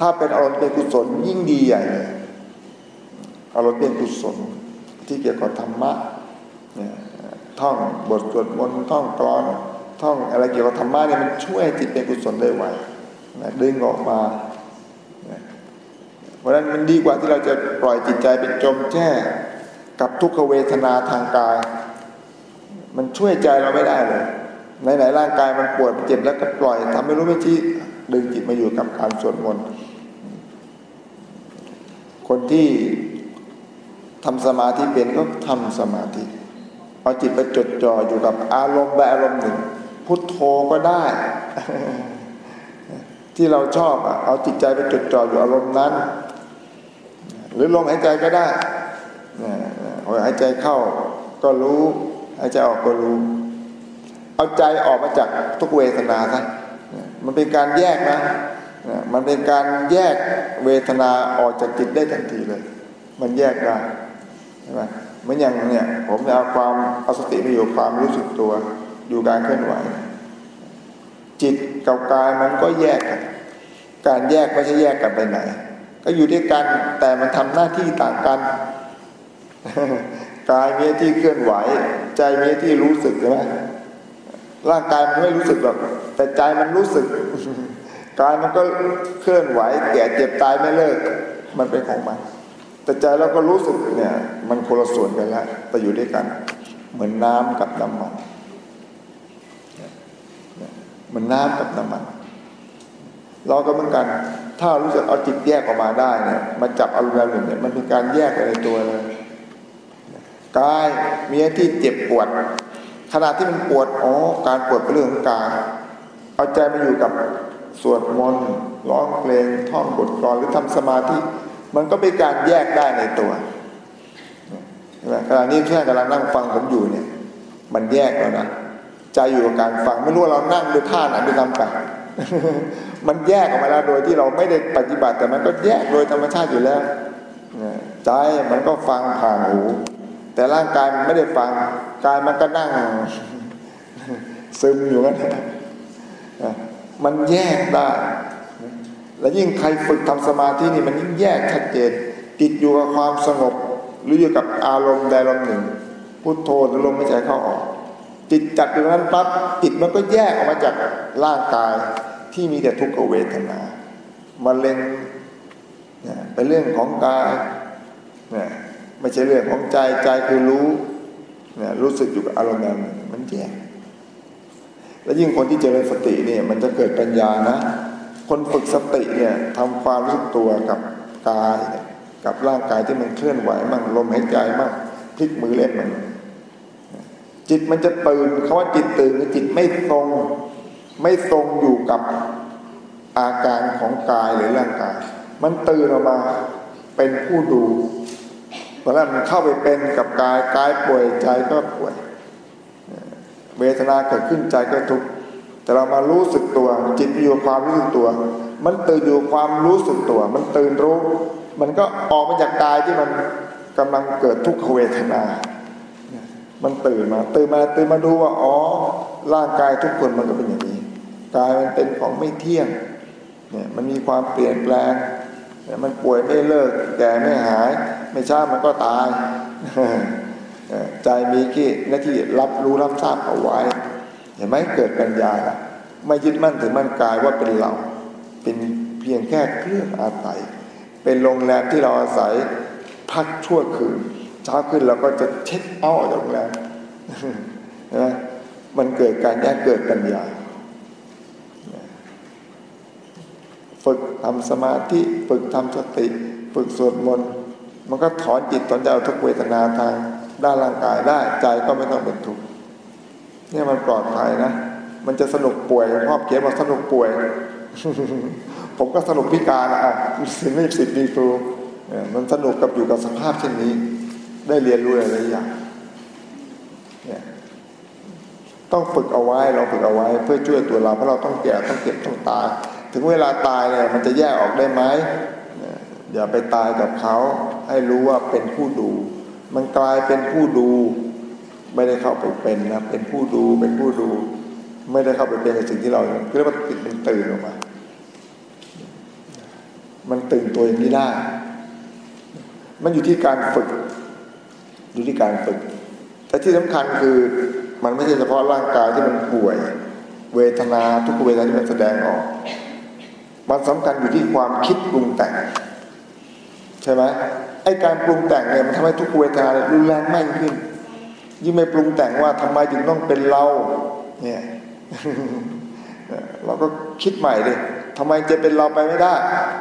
ถ้าเป็นอารมณ์เป็นกุศลยิ่งดีใหญ่เลยอารมณ์เป็นกุศลที่เกี่ยวกับธรรมะเนี่ย ท่องบทสวดมนต์ท่องกรอนท่องอะไรเกี่ยวกับธรรมะเนี่ยมันช่วยจิตเป็นกุศลได้ไวนะดึงออกมาเพราะฉะนั้นมันดีกว่าที่เราจะปล่อยจิตใจเป็นจมแช่กับทุกขเวทนาทางกาย มันช่วยใจเราไม่ได้เลยไหนๆร่างกายมันปวดเจ็บแล้วก็ปล่อยทำไม่รู้ไม่ชี้ดึงจิตมาอยู่กับการสวดมนต์คนที่ทำสมาธิเป็นก็ทำสมาธิ เอาจิตไปจดจ่ออยู่กับอารมณ์แบบอารมณ์หนึ่ง พุทโธก็ได้ ที่เราชอบอะเอาจิตใจไปจดจ่ออยู่อารมณ์นั้น หรือลมหายใจก็ได้หายใจเข้าก็รู้หายใจออกก็รู้ เอาใจออกมาจากทุกเวทนาซะมันเป็นการแยกนะมันเป็นการแยกเวทนาออกจากจิตได้ทันทีเลย มันแยกได้ใช่ไหม เหมือนอย่างเนี่ยผมจะเอาความเอาสติมาอยู่ความรู้สึกตัว อยู่การเคลื่อนไหว จิตกับกายมันก็แยกกันการแยกไม่ใช่แยกกันไปไหน ก็อยู่ด้วยกันแต่มันทำหน้าที่ต่างกันกายมีที่เคลื่อนไหว ใจมีที่รู้สึกใช่ไหมร่างกายมันไม่รู้สึกหรอกแต่ใจมันรู้สึกกายมันก็เคลื่อนไหวแก่เจ็บตายไม่เลิก มันเป็นของมัน แต่ใจเราก็รู้สึกเนี่ย มันคนละส่วนกันแล้วแต่อยู่ด้วยกัน เหมือนน้ำกับน้ำมันเหมือนน้ำกับน้ำมัน เราก็เหมือนกัน ถ้ารู้สึกเอาจิตแยกออกมาได้เนี่ยมาจับอารมณ์หนึ่งเนี่ยมันเป็นการแยกอะไรตัวเลยกายมีที่เจ็บปวด ขณะที่มันปวดอ๋อการปวดเป็นเรื่องของกายเอาใจมาอยู่กับสวดมนต์ร้องเพลงท่องบทกลอนหรือทำสมาธิ มันก็เป็นการแยกได้ในตัวขณะนี้แค่กำลังนั่งฟังผมอยู่เนี่ย มันแยกแล้วนะใจอยู่กับการฟังไม่รู้ว่าเรานั่งด้วยท่าไหนด้วยทำไปมันแยกออกมาแล้วโดยที่เราไม่ได้ปฏิบัติ แต่มันก็แยกโดยธรรมชาติอยู่แล้วใจมันก็ฟังผ่านหู แต่ร่างกายมันไม่ได้ฟังกายมันก็นั่ง ซึมอยู่นั่นมันแยกได้ และยิ่งใครฝึกทำสมาธินี่มันยิ่งแยกชัดเจน ติดอยู่กับความสงบ หรืออยู่กับอารมณ์ใดอารมณ์หนึ่งพุทโธหรือลมไม่ใจเข้าออก จิตจัดอยู่นั้นปั๊บจิตมันก็แยกออกมาจากร่างกายที่มีแต่ทุกขเวทนามะเร็งเนี่ยเป็นเรื่องของกายเนี่ยไม่ใช่เรื่องของใจใจคือรู้เนี่ยรู้สึกอยู่กับอารมณ์นั้นมันแยกแล้วยิ่งคนที่เจริญสติเนี่ยมันจะเกิดปัญญานะ คนฝึกสติเนี่ยทำความรู้สึกตัวกับกายกับร่างกายที่มันเคลื่อนไหวมั่งลมหายใจมั่งพลิกมือเล่นมันจิตมันจะตื่นเขาว่าจิตตื่นจิตไม่ทรง ไม่ทรงอยู่กับอาการของกายหรือร่างกาย มันตื่นออกมาเป็นผู้ดูตอนแรกมันเข้าไปเป็นกับกายกายป่วยใจก็ป่วย เวทนาเกิดขึ้นใจก็ทุกข์ แต่เรามารู้สึกตัว จิตอยู่ความรู้สึกตัว มันตื่นอยู่ความรู้สึกตัว มันตื่นรู้ มันก็ออกมาจากกายที่มันกำลังเกิดทุกขเวทนา มันตื่นมา ตื่นมาตื่นมาดูว่าอ๋อร่างกายทุกคนมันก็เป็นอย่างนี้กายมันเป็นของไม่เที่ยงเนี่ยมันมีความเปลี่ยนแปลงมันป่วยไม่เลิกแก่ไม่หาย ไม่ช้ามันก็ตายใจมีกี่หน้าที่รับรู้รับทราบเอาไว้ เห็นไหมเกิดปัญญาไม่ยึดมั่นถือมั่นกายว่าเป็นเรา เป็นเพียงแค่เครื่องอาศัย เป็นโรงแรมที่เราอาศัยพักชั่วคืน เช้าขึ้นเราก็จะเช็คเอาออกจากโรงแรมนะมันเกิดการแยกเกิดปัญญา ฝึกทำสมาธิฝึกทำสติ ฝึกสวดมนต์มันก็ถอนจิตถอนใจทุกเวทนาทางด้านร่างกายได้ใจก็ไม่ต้องเป็นทุกข์ เนี่ยมันปลอดภัยนะ มันจะสนุกป่วยพ่อเขียนว่าสนุกป่วย ผมก็สนุกพิการอะสิไม่สิทธิ์มีครูมันสนุกกับอยู่กับสภาพเช่นนี้ ได้เรียนรู้อะไรอย่างเนี่ยต้องฝึกเอาไว้เราฝึกเอาไว้ เพื่อช่วยตัวเราเพราะเราต้องแก่ต้องเก็บต้องตายถึงเวลาตายเนี่ยมันจะแยกออกได้ไหมอย่าไปตายกับเขาให้รู้ว่าเป็นผู้ดู มันกลายเป็นผู้ดู ไม่ได้เข้าไปเป็นนะเป็นผู้ดูเป็นผู้ดู ไม่ได้เข้าไปเป็นในสิ่งที่เราเรียกว่าติดมันตื่นออกมา มันตื่นตัวอย่างนี้ได้ มันอยู่ที่การฝึก อยู่ที่การฝึก แต่ที่สำคัญคือมันไม่ใช่เฉพาะร่างกายที่มันป่วย เวทนาทุกเวทนาที่มันแสดงออก มันสำคัญอยู่ที่ความคิดปรุงแต่งใช่ไหมไอ้การปรุงแต่งเนี่ยมันทำให้ทุกเวทนารุนแรงมากขึ้น ยิ่งไม่ปรุงแต่งว่าทำไมถึงต้องเป็นเรา เนี่ย เราก็คิดใหม่เลยทำไมจะเป็นเราไปไม่ได้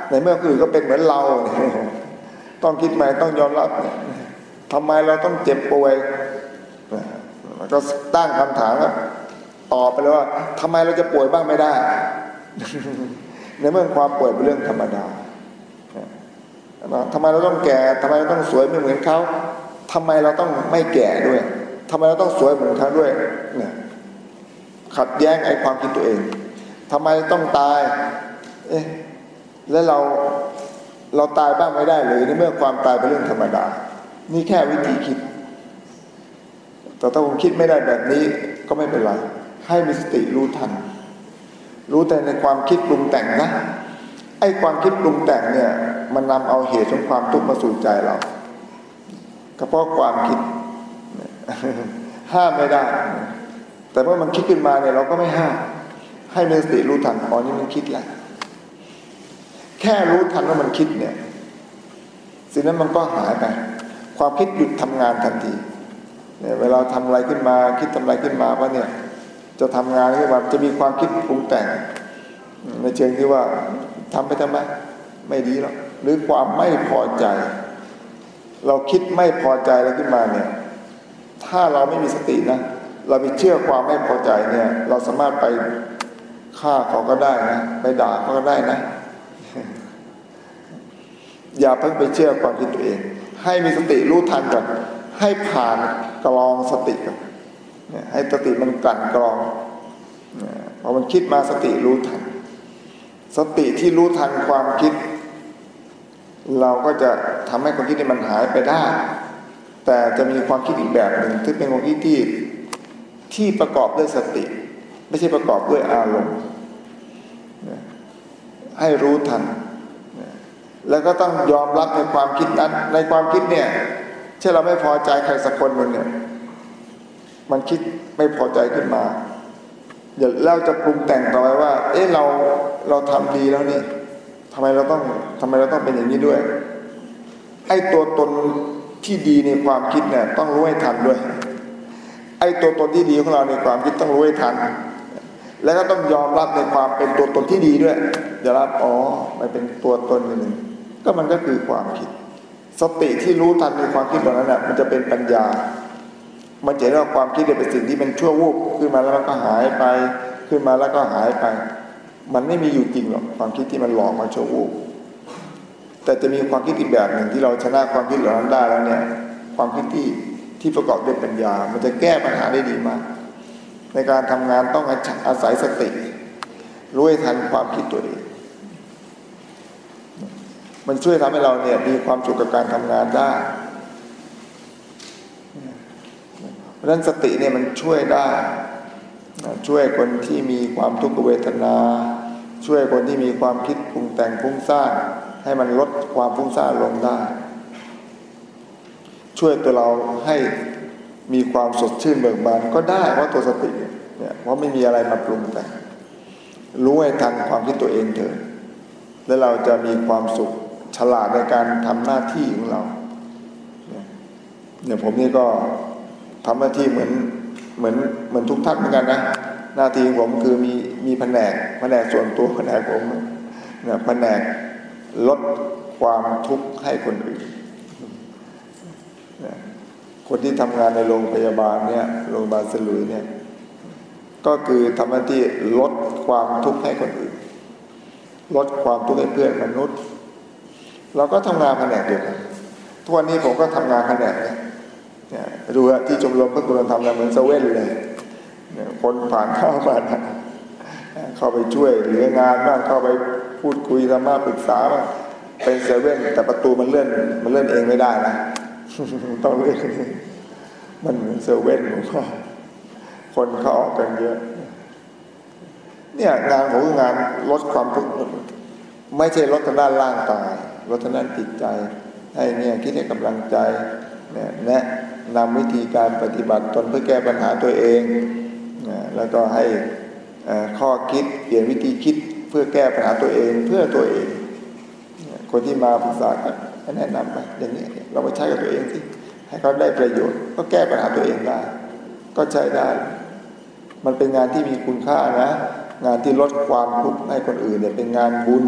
ในเมื่อคนอื่นก็เป็นเหมือนเรา ต้องคิดใหม่ต้องยอมรับทำไมเราต้องเจ็บป่วยก็ตั้งคำถามครับตอบไปเลยว่าทำไมเราจะป่วยบ้างไม่ได้ ในเมื่อความป่วยเป็นเรื่องธรรมดาทำไมเราต้องแก่ทำไมเราต้องสวยไม่เหมือนเขาทำไมเราต้องไม่แก่ด้วย ทำไมเราต้องสวยเหมือนเขาด้วยเนี่ยขัดแย้งไอ้ความคิดตัวเองทำไมต้องตาย เอ๊ะแล้วเราเราตายบ้างไม่ได้เลยในเมื่อความตายเป็นเรื่องธรรมดา นี่แค่วิธีคิด แต่ถ้าผมคิดไม่ได้แบบนี้ก็ไม่เป็นไร ให้มีสติรู้ทัน รู้แต่ในความคิดปรุงแต่งนะ ไอ้ความคิดปรุงแต่งเนี่ย มันนำเอาเหตุของความทุกข์มาสู่ใจเราก็เพราะความคิด ห้ามไม่ได้ แต่เมื่อมันคิดขึ้นมาเนี่ยเราก็ไม่ห้าม ให้มีสติรู้ทันอ๋อนี่มันคิดแล้วแค่รู้ทันว่ามันคิดเนี่ย สิ่งนั้นมันก็หายไป ความคิดหยุดทำงานทันทีเนี่ยเวลาทำอะไรขึ้นมา คิดทำอะไรขึ้นมาว่าเนี่ย จะทำงานขึ้นมาจะมีความคิดปรุงแต่ง ในเชิงที่ว่าทำไปทำไมไม่ดีหรอกหรือความไม่พอใจ เราคิดไม่พอใจอะไรขึ้นมาเนี่ย ถ้าเราไม่มีสตินะ เราไปเชื่อความไม่พอใจเนี่ย เราสามารถไปฆ่าเขาก็ได้นะไปด่าเขาก็ได้นะ อย่าเพิ่งไปเชื่อความคิดตัวเอง ให้มีสติรู้ทันก่อนให้ผ่านกรองสติก่อนให้สติมันกลั่นกรองพอมันคิดมาสติรู้ทัน สติที่รู้ทันความคิด เราก็จะทำให้ความคิดนี้มันหายไปได้ แต่จะมีความคิดอีกแบบหนึ่งที่เป็นความคิดที่ที่ประกอบด้วยสติ ไม่ใช่ประกอบด้วยอารมณ์ให้รู้ทัน แล้วก็ต้องยอมรับในความคิดนั้น ในความคิดเนี่ยเช่นเราไม่พอใจใครสักคนหนึ่งเนี่ยมันคิดไม่พอใจขึ้นมาเดี๋ยวเราจะปรุงแต่งต่อไปว่า เอ๊ะเราเราทำดีแล้วนี่ทำไมเราต้องทำไมเราต้องเป็นอย่างนี้ด้วยไอ้ตัวตน ที่ดีในความคิดเนี่ยต้องรู้ให้ทันด้วย ไอ้ตัวตนที่ดีของเราในความคิดต้องรู้ให้ทัน แล้วก็ต้องยอมรับในความเป็นตัวตนที่ดีด้วยอย่ารับอ๋อมันเป็นตัวตนหนึ่งก็มันก็คือความคิด สติที่รู้ทันในความคิดเหล่านั้นน่ะมันจะเป็นปัญญา มันจะเห็นว่าความคิดเป็นสิ่งที่เป็นชั่ววูบขึ้นมาแล้วมันก็หายไปขึ้นมาแล้วก็หายไป มันไม่มีอยู่จริงหรอกความคิดที่มันหลอกมาชั่ววูบ แต่จะมีความคิดอีกแบบหนึ่งที่เราชนะความคิดเหล่านั้นได้แล้วเนี่ย ความคิดที่ที่ประกอบด้วยปัญญา มันจะแก้ปัญหาได้ดีมาก ในการทำงานต้องอาศัยสติ รู้ให้ทันความคิดตัวเอง มันช่วยทำให้เราเนี่ยมีความสุขกับการทำงานได้เพราะฉะนั้นสติเนี่ยมันช่วยได้ ช่วยคนที่มีความทุกขเวทนา ช่วยคนที่มีความคิดปรุงแต่งฟุ้งซ่าน ให้มันลดความฟุ้งซ่านลงได้ ช่วยตัวเราให้มีความสดชื่นเบิกบานก็ได้เพราะตัวสติเนี่ยเพราะไม่มีอะไรมาปรุงแต่งรู้ให้ทันความคิดตัวเองเถอะแล้วเราจะมีความสุขฉลาดในการทำหน้าที่ของเราเนี่ยผมนี่ก็ทำหน้าที่เหมือนเหมือนเหมือนทุกท่านเหมือนกันนะหน้าที่ผมคือมีมีแผนกแผนกส่วนตัวแผนกผมเนี่ยแผนก ลดความทุกข์ให้คนอื่น คนที่ทำงานในโรงพยาบาลเนี่ยโรงพยาบาลสลุยเนี่ยก็คือทำหน้าที่ลดความทุกข์ให้คนอื่น ลดความทุกข์ให้เพื่อนมนุษย์ เราก็ทำงานแผนกเดียวกันทุกวันนี้ผมก็ทำงานแผนกเนี่ยดูที่ชมรมพระกุลธรรมเหมือนเซเว่นเลยคนผ่านเข้ามาเข้าไปช่วยเหลืองานบ้างเข้าไป พูดคุยธรรมะปรึกษาบ้างเป็นเซเว่นแต่ประตูมันเลื่อนมันเลื่อนเองไม่ได้นะต้องเลื่อนมันเหมือนเซเว่นผมว่าคนเข้าออกกันเยอะ เนี่ยงานผมคืองานลดความทุกข์ไม่ใช่ลดทางด้านร่างกายลดทางด้านจิตใจ ให้เนี่ยคิดให้กำลังใจเนี่ยแนะนำวิธีการปฏิบัติตนเพื่อแก้ปัญหาตัวเอง แล้วก็ให้ข้อคิดเปลี่ยนวิธีคิด พื่อแก้ปัญหาตัวเองเพื่อตัวเอง คนที่มาปรึกษาก็แนะนำไปอย่างนี้เราไปใช้กับตัวเองสิให้เขาได้ประโยชน์ ก็แก้ปัญหาตัวเองได้ ก็ใช้ได้ มันเป็นงานที่มีคุณค่านะ งานที่ลดความทุกข์ให้คนอื่นเนี่ยเป็นงานบุญ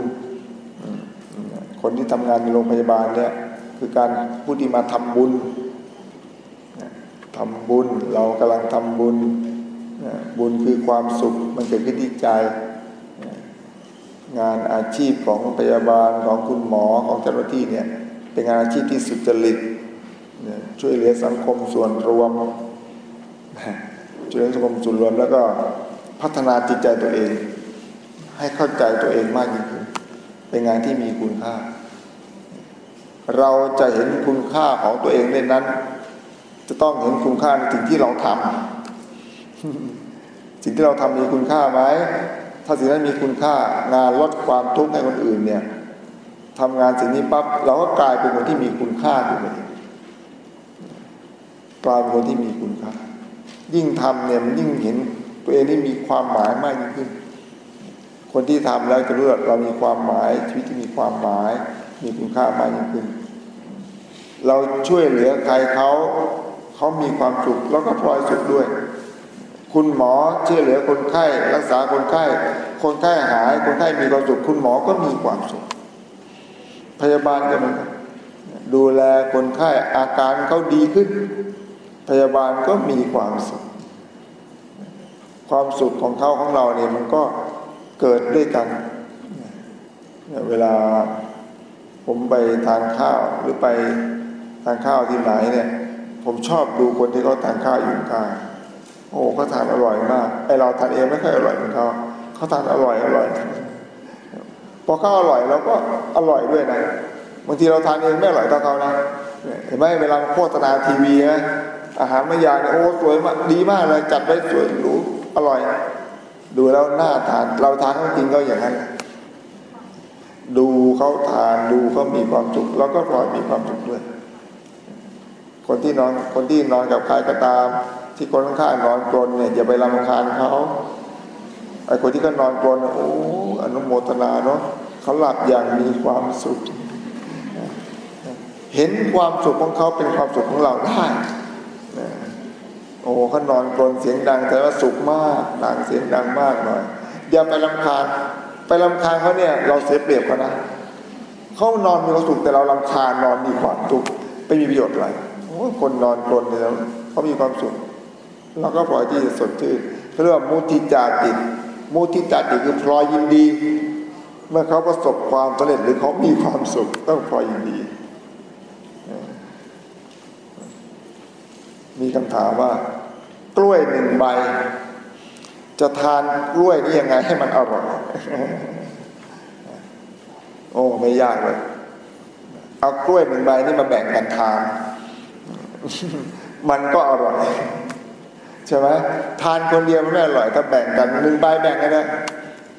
คนที่ทำงานในโรงพยาบาลเนี่ยคือการผู้ที่มาทำบุญทำบุญเรากำลังทำบุญบุญคือความสุขมันเกิดขึ้นที่ใจ งานอาชีพของพยาบาลของคุณหมอของเจ้าหน้าที่เนี่ยเป็นงานอาชีพที่สุจริตช่วยเหลือสังคมส่วนรวมช่วยเหลือสังคมส่วนรวม แล้วก็พัฒนาจิตใจตัวเอง ให้เข้าใจตัวเองมากยิ่งขึ้น เป็นงานที่มีคุณค่า เราจะเห็นคุณค่าของตัวเองในนั้น จะต้องเห็นคุณค่าในสิ่งที่เราทำสิ่งที่เราทำมีคุณค่าไหม ถ้าสิ่งนั้นมีคุณค่างานลดความทุกข์ให้คนอื่นเนี่ยทำงานสิ่งนี้ปั๊บเราก็กลายเป็นคนที่มีคุณค่าขึ้นมากลายเป็นคนที่มีคุณค่า ยิ่งทำเนี่ยมันยิ่งเห็นตัวเองที่มีความหมายมากยิ่งขึ้น คนที่ทำแล้วจะรู้ว่าเรามีความหมายชีวิตที่มีความหมาย มีคุณค่ามากยิ่งขึ้น เราช่วยเหลือใครเขาเขามีความสุขแล้วก็พลอยสุขด้วย คุณหมอช่วยเหลือคนไข้รักษาคนไข้ คนไข้หาย คนไข้มีความสุขคุณหมอก็มีความสุข พยาบาลก็เหมือนกันดูแลคนไข้อาการเขาดีขึ้น พยาบาลก็มีความสุข ความสุขของเขาของเราเนี่ยมันก็เกิดด้วยกัน เวลาผมไปทานข้าวหรือไปทานข้าวที่ไหนเนี่ย ผมชอบดูคนที่เขาทานข้าวอยู่กลาง โอ้เขาทานอร่อยมากไอเราทานเองไม่ค่อยอร่อยเหมือนเขาเขาทานอร่อยอร่อยพอเขาอร่อยเราก็อร่อยด้วยนะบางทีเราทานเองไม่อร่อยเท่าเขานะเห็นไหมเวลาโฆษณาทีวีนะอาหารไม่ยาเนี่ยโอ้สวยมากดีมากเลยจัดไว้สวยหรูอร่อย ดูแล้วน่าทาน เราทานจริงก็อย่างนั้นดูเขาทานดูเขามีความสุขเราก็พลอยมีความสุขด้วย คนที่นอนคนที่นอนกับใครก็ตาม ที่คนข้างๆนอนกลนเนี่ยอย่าไปรำคาญเขาไอ้คนที่ก็นอนกลนโอ้อนุโมทนาเนาะเขาหลับอย่างมีความสุข เห็นความสุขของเขาเป็นความสุขของเราได้โอ้เขานอนกลนเสียงดังแต่ว่าสุขมากดังเสียงดังมากหน่อยอย่าไปรำคาญไปลำคาญเขาเนี่ย เราเสียเปรียบเขานะเขานอนมีความสุขแต่เราลำคาญนอนมีความทุขไม่มีประโยชน์อะไรโอ้คนนอนกลนเนี่ยเขามีความสุข เราก็ปล่อยที่จะสดชื่นเขาเรียกว่ามุทิจาติมุทิจาติคือพลอยยินดี เมื่อเขาประสบความสำเร็จหรือเขามีความสุขต้องพลอยยินดี มีคำถามว่ากล้วยหนึ่งใบ จะทานกล้วยนี่ยังไงให้มันอร่อยโอ้ไม่ยากเลยเอากล้วยหนึ่งใบนี่มาแบ่งกันทาน มันก็อร่อย ใช่ไหมทานคนเดียวมันไม่อร่อยถ้าแบ่งกันหนึ่งใบแบ่งกันนะ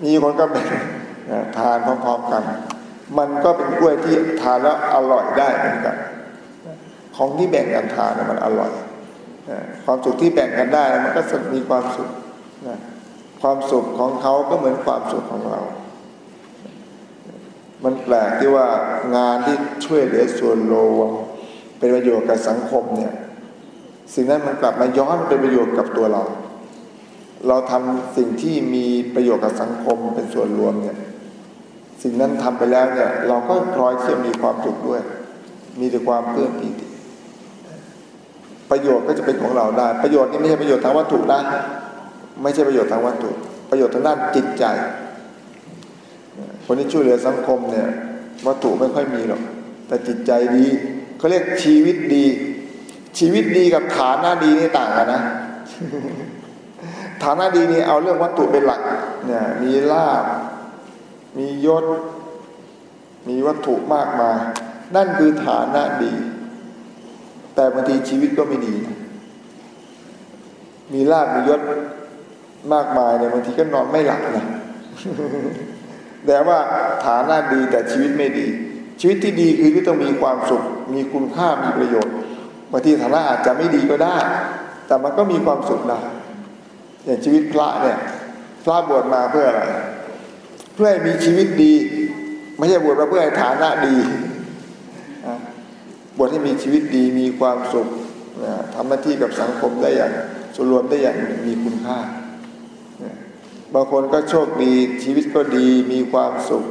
มีคนก็แบ่งทานพร้อมๆกัน มันก็เป็นกล้วยที่ทานแล้วอร่อยได้เหมือนกัน ของที่แบ่งกันทานมันอร่อยความสุขที่แบ่งกันได้มันก็มีความสุขความสุขของเขาก็เหมือนความสุขของเรา มันแปลกที่ว่างานที่ช่วยเหลือส่วนรวมเป็นประโยชน์กับสังคมเนี่ย สิ่งนั้นมันกลับมาย้อนเป็นประโยชน์กับตัวเรา เราทำสิ่งที่มีประโยชน์กับสังคมเป็นส่วนรวมเนี่ย สิ่งนั้นทำไปแล้วเนี่ย เราก็พลอยที่จะมีความสุขด้วย มีแต่ความเพื่อปีติประโยชน์ก็จะเป็นของเราได้ ประโยชน์นี้ไม่ใช่ประโยชน์ทางวัตถุนะไม่ใช่ประโยชน์ทางวัตถุ ประโยชน์ทางด้านจิตใจ คนที่ช่วยเหลือสังคมเนี่ย วัตถุไม่ค่อยมีหรอกแต่จิตใจดีเขาเรียกชีวิตดี ชีวิตดีกับฐานะดีนี่ต่างกันนะฐานะดีนี่เอาเรื่องวัตถุเป็นหลัก เนี่ย มีลาบ มียศ มีวัตถุมากมาย นั่นคือฐานะดี แต่บางทีชีวิตก็ไม่ดี มีลาบมียศมากมายเนี่ยบางทีก็นอนไม่หลับนะแต่ว่าฐานะดีแต่ชีวิตไม่ดี ชีวิตที่ดีคือที่ต้องมีความสุข มีคุณค่ามีประโยชน์ บางทีฐานะอาจจะไม่ดีก็ได้ แต่มันก็มีความสุขได้อย่างชีวิตพระเนี่ยพระบวชมาเพื่ออะไรเพื่อให้มีชีวิตดี ไม่ใช่บวชมาเพื่อให้ฐานะดีบวชให้มีชีวิตดีมีความสุขทำหน้าที่กับสังคมได้อย่างส่วนรวมได้อย่างมีคุณค่าบางคนก็โชคดีชีวิตก็ดีมีความสุข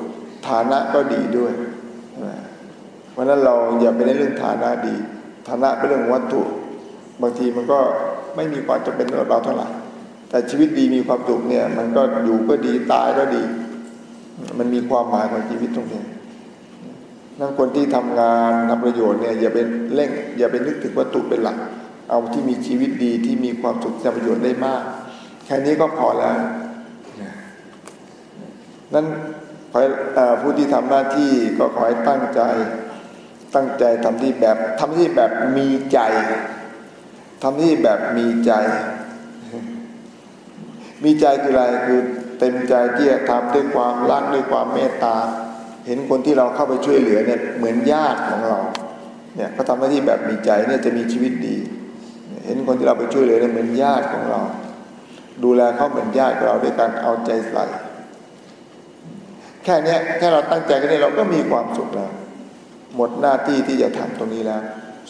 ฐานะก็ดีด้วยเพราะนั้นเราอย่าไปในเรื่องฐานะดี ฐานะเป็นเรื่องวัตถุ บางทีมันก็ไม่มีความจำเป็นสำหรับเราเท่าไหร่แต่ชีวิตดีมีความสุขเนี่ย มันก็อยู่ก็ดีตายก็ดี มันมีความหมายของชีวิตตรงนี้นั่นคนที่ทำงานทำประโยชน์เนี่ยอย่าเป็นเร่ง อย่าไปนึกถึงวัตถุเป็นหลัก เอาที่มีชีวิตดีที่มีความสุขทำประโยชน์ได้มาก แค่นี้ก็พอแล้วนั้นผู้ที่ทำหน้าที่ก็ขอให้ตั้งใจ ตั้งใจทำที่แบบทำที่แบบมีใจทำที่แบบมีใจ มีใจคืออะไรคือเต็มใจที่จะทำด้วยความรักด้วยความเมตตา เห็นคนที่เราเข้าไปช่วยเหลือเนี่ยเหมือนญาติของเราเนี่ยเขาทำหน้าที่แบบมีใจเนี่ยจะมีชีวิตดี เห็นคนที่เราไปช่วยเหลือเนี่ยเหมือนญาติของเรา ดูแลเขาเหมือนญาติของเราด้วยการเอาใจใส่ แค่นี้แค่เราตั้งใจกันเนี้เราก็มีความสุขแล้ว หมดหน้าที่ที่จะทำตรงนี้แล้ว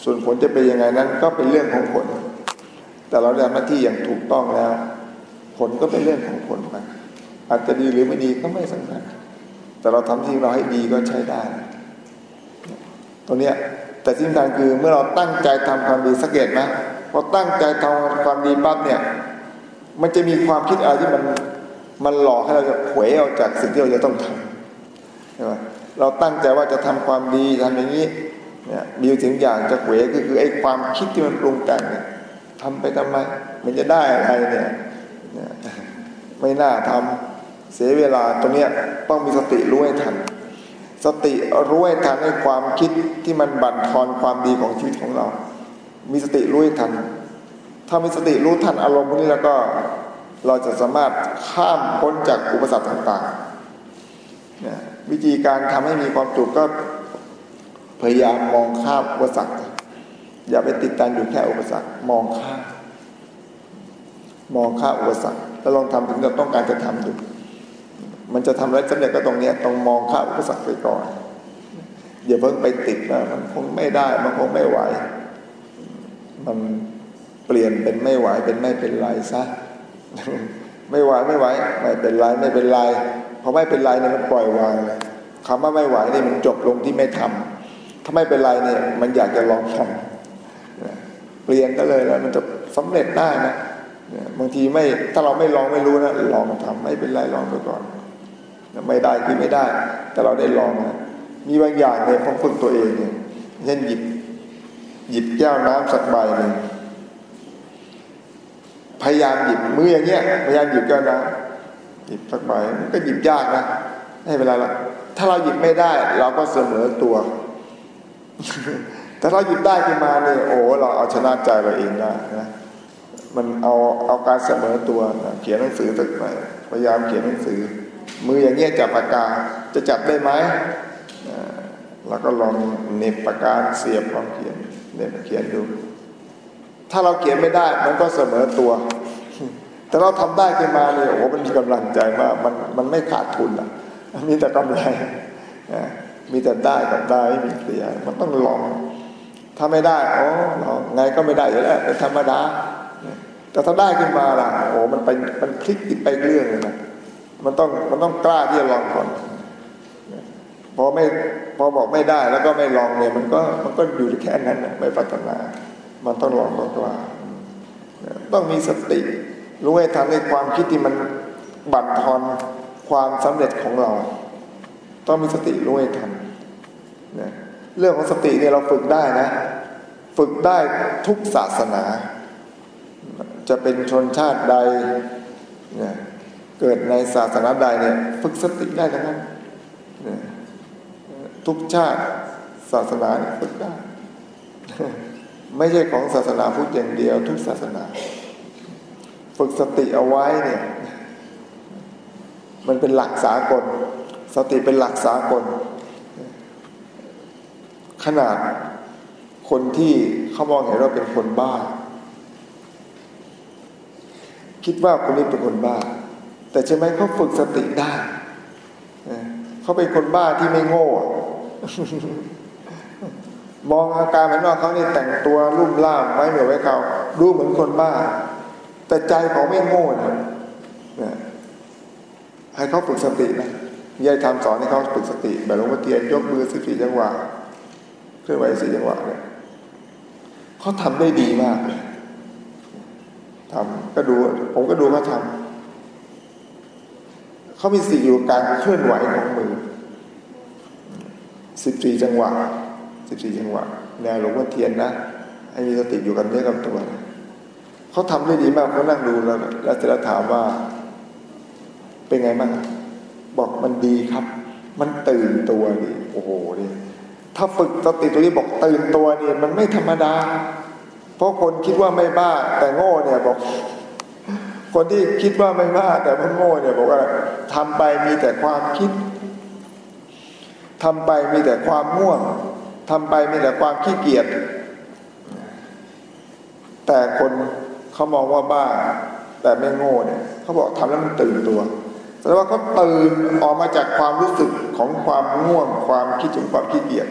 ส่วนผลจะเป็นยังไงนั้นก็เป็นเรื่องของผล แต่เราทำหน้าที่อย่างถูกต้องแล้ว ผลก็เป็นเรื่องของผลไปอาจจะดีหรือไม่ดีก็ไม่สำคัญแต่เราทำที่เราให้ดีก็ใช้ได้ ตรงนี้แต่สิ่งสำคัญคือเมื่อเราตั้งใจทำความดีสังเกตนะพอตั้งใจทำความดีปั๊บเนี่ย มันจะมีความคิดอะไรที่มันมันหลอกให้เราจะเขวออกจากสิ่งที่เราจะต้องทำใช่ไหม เราตั้งใจว่าจะทำความดีทำอย่างนี้เนี่ยมีถึงอย่างจะเขวก็คือไอ้ความคิดที่มันปรุงแต่งเนี่ยทำไปทำไม มันจะได้อะไรเนี่ยไม่น่าทำเสียเวลาตรงเนี้ยต้องมีสติรู้ให้ทัน สติรู้ให้ทันในความคิดที่มันบั่นทอนความดีของชีวิตของเรา มีสติรู้ให้ทัน ถ้ามีสติรู้ทันอารมณ์พวกนี้แล้วก็เราจะสามารถข้ามพ้นจากอุปสรรคต่างๆ วิธีการทำให้มีความสุขก็พยายามมองข้ามอุปสรรคอย่าไปติดตันอยู่แค่อุปสรรคมองข้ามมองข้ามอุปสรรคแล้วลองทำถึงเราต้องการจะทำดูมันจะทำอะไรสำเร็จก็ตรงนี้ต้องมองข้ามอุปสรรคไปก่อนอย่าเพิ่งไปติดว่ามันคงไม่ได้ มันคงไม่ไหว มันเปลี่ยนเป็นไม่ไหวเป็นไม่เป็นไรซะไม่ไหวไม่ไหวไม่เป็นไรไม่เป็นไร พอไม่เป็นไรเนี่ยมันปล่อยวางเลยคำว่าไม่ไหวนี่มันจบลงที่ไม่ทำถ้าไม่เป็นไรเนี่ยมันอยากจะลองทำเปลี่ยนก็เลยแล้วมันจะสำเร็จได้นะบางทีไม่ถ้าเราไม่ลองไม่รู้นะลองทำไม่เป็นไรลองไปก่อนไม่ได้คือไม่ได้ แต่เราได้ลองนะมีบางอย่างเนี่ยผมฝึกตัวเองเนี่ยเช่นหยิบ หยิบแก้วน้ำสักใบหนึ่งพยายามหยิบมืออย่างเงี้ยพยายามหยิบก็นะ หยิบสักใบมันก็หยิบยากนะให้เวลาละถ้าเราหยิบไม่ได้ เราก็เสมอตัว แต่เราหยิบได้ขึ้นมาเนี่ยโอ้เราเอาชนะใจเราเองได้นะมันเอาเอาการเสมอตัวนะเขียนหนังสือตึกไปพยายามเขียนหนังสือ มืออย่างเงี้ยจับปากกาจะจับได้ไหมแล้วก็ลองเน็บปากกาเสียบลองเขียนเน็บเขียนดู ถ้าเราเขียนไม่ได้มันก็เสมอตัว แต่เราทำได้ขึ้นมาเนี่ยโอ้โหมันมีกำลังใจมากมันมันไม่ขาดทุนอะมีแต่กำไรมีแต่ได้กับได้มีเสียมันต้องลองถ้าไม่ได้โอ้ลองไงก็ไม่ได้อยู่แล้วเป็นธรรมดาแต่ถ้าได้ขึ้นมาล่ะโอ้มันไปมันคลิกติดไปเรื่องเลยนะมันต้องมันต้องกล้าที่จะลองก่อนพอไม่พอบอกไม่ได้แล้วก็ไม่ลองเนี่ย มันก็มันก็อยู่แค่นั้นไม่พัฒนา มันต้องลองมากกว่าต้องมีสติ รู้ให้ทันในความคิดที่มันบั่นทอนความสำเร็จของเรา ต้องมีสติรู้ให้ทันเรื่องของสติเนี่ยเราฝึกได้นะ ฝึกได้ทุกศาสนา จะเป็นชนชาติใดเนี่ยเกิดในศาสนาใดเนี่ยฝึกสติได้ทั้งนั้นทุกชาติศาสนาฝึกได้ ไม่ใช่ของศาสนาพุทธอย่างเดียวทุกศาสนา ฝึกสติเอาไว้เนี่ย มันเป็นหลักสากล สติเป็นหลักสากล ขนาดคนที่เขามองเห็นเราเป็นคนบ้า คิดว่าคนนี้เป็นคนบ้า แต่ใช่ไหมเขาฝึกสติได้เขาเป็นคนบ้าที่ไม่โง่มองอาการภายนอกเขานี่แต่งตัวรุ่มล่ามไว้เหนือไว้เขาดูเหมือนคนบ้า แต่ใจเขาไม่โง่นะให้เขาฝึกสตินะยายทำสอนให้เขาฝึกสติ แบบหลวงพ่อเทียนยกมือสิบสี่จังหวะเคลื่อนไหวสี่จังหวะเนี่ยเขาทำได้ดีมากเลยก็ดู ผมก็ดูเขาทำเขามีสติอยู่การเคลื่อนไหวของมือสิบสี่จังหวะสิบสี่จังหวะแนวหลวงพ่อเทียนนะให้มีสติอยู่กับเนื้อกับตัว เขาทำได้ดีมากเขานั่งดูแล้วแล้วจะถามว่า เป็นไงบ้างบอกมันดีครับ มันตื่นตัวดีโอ้โหดิถ้าฝึกสติตัวนี้บอกตื่นตัวนี่มันไม่ธรรมดา เพราะคนคิดว่าไม่บ้า แต่โง่เนี่ยบอก คนที่คิดว่าไม่บ้า แต่มันโง่เนี่ยบอกว่าทำไปมีแต่ความคิดทำไปมีแต่ความม่วงทำไปมีแต่ความขี้เกียจแต่คน เขามองว่าบ้าแต่ไม่โง่เนี่ยเขาบอกทำแล้วมันตื่นตัวแสดงว่าเขาตื่นออกมาจากความรู้สึกของความง่วงความคิดถึงความขี้เกียจ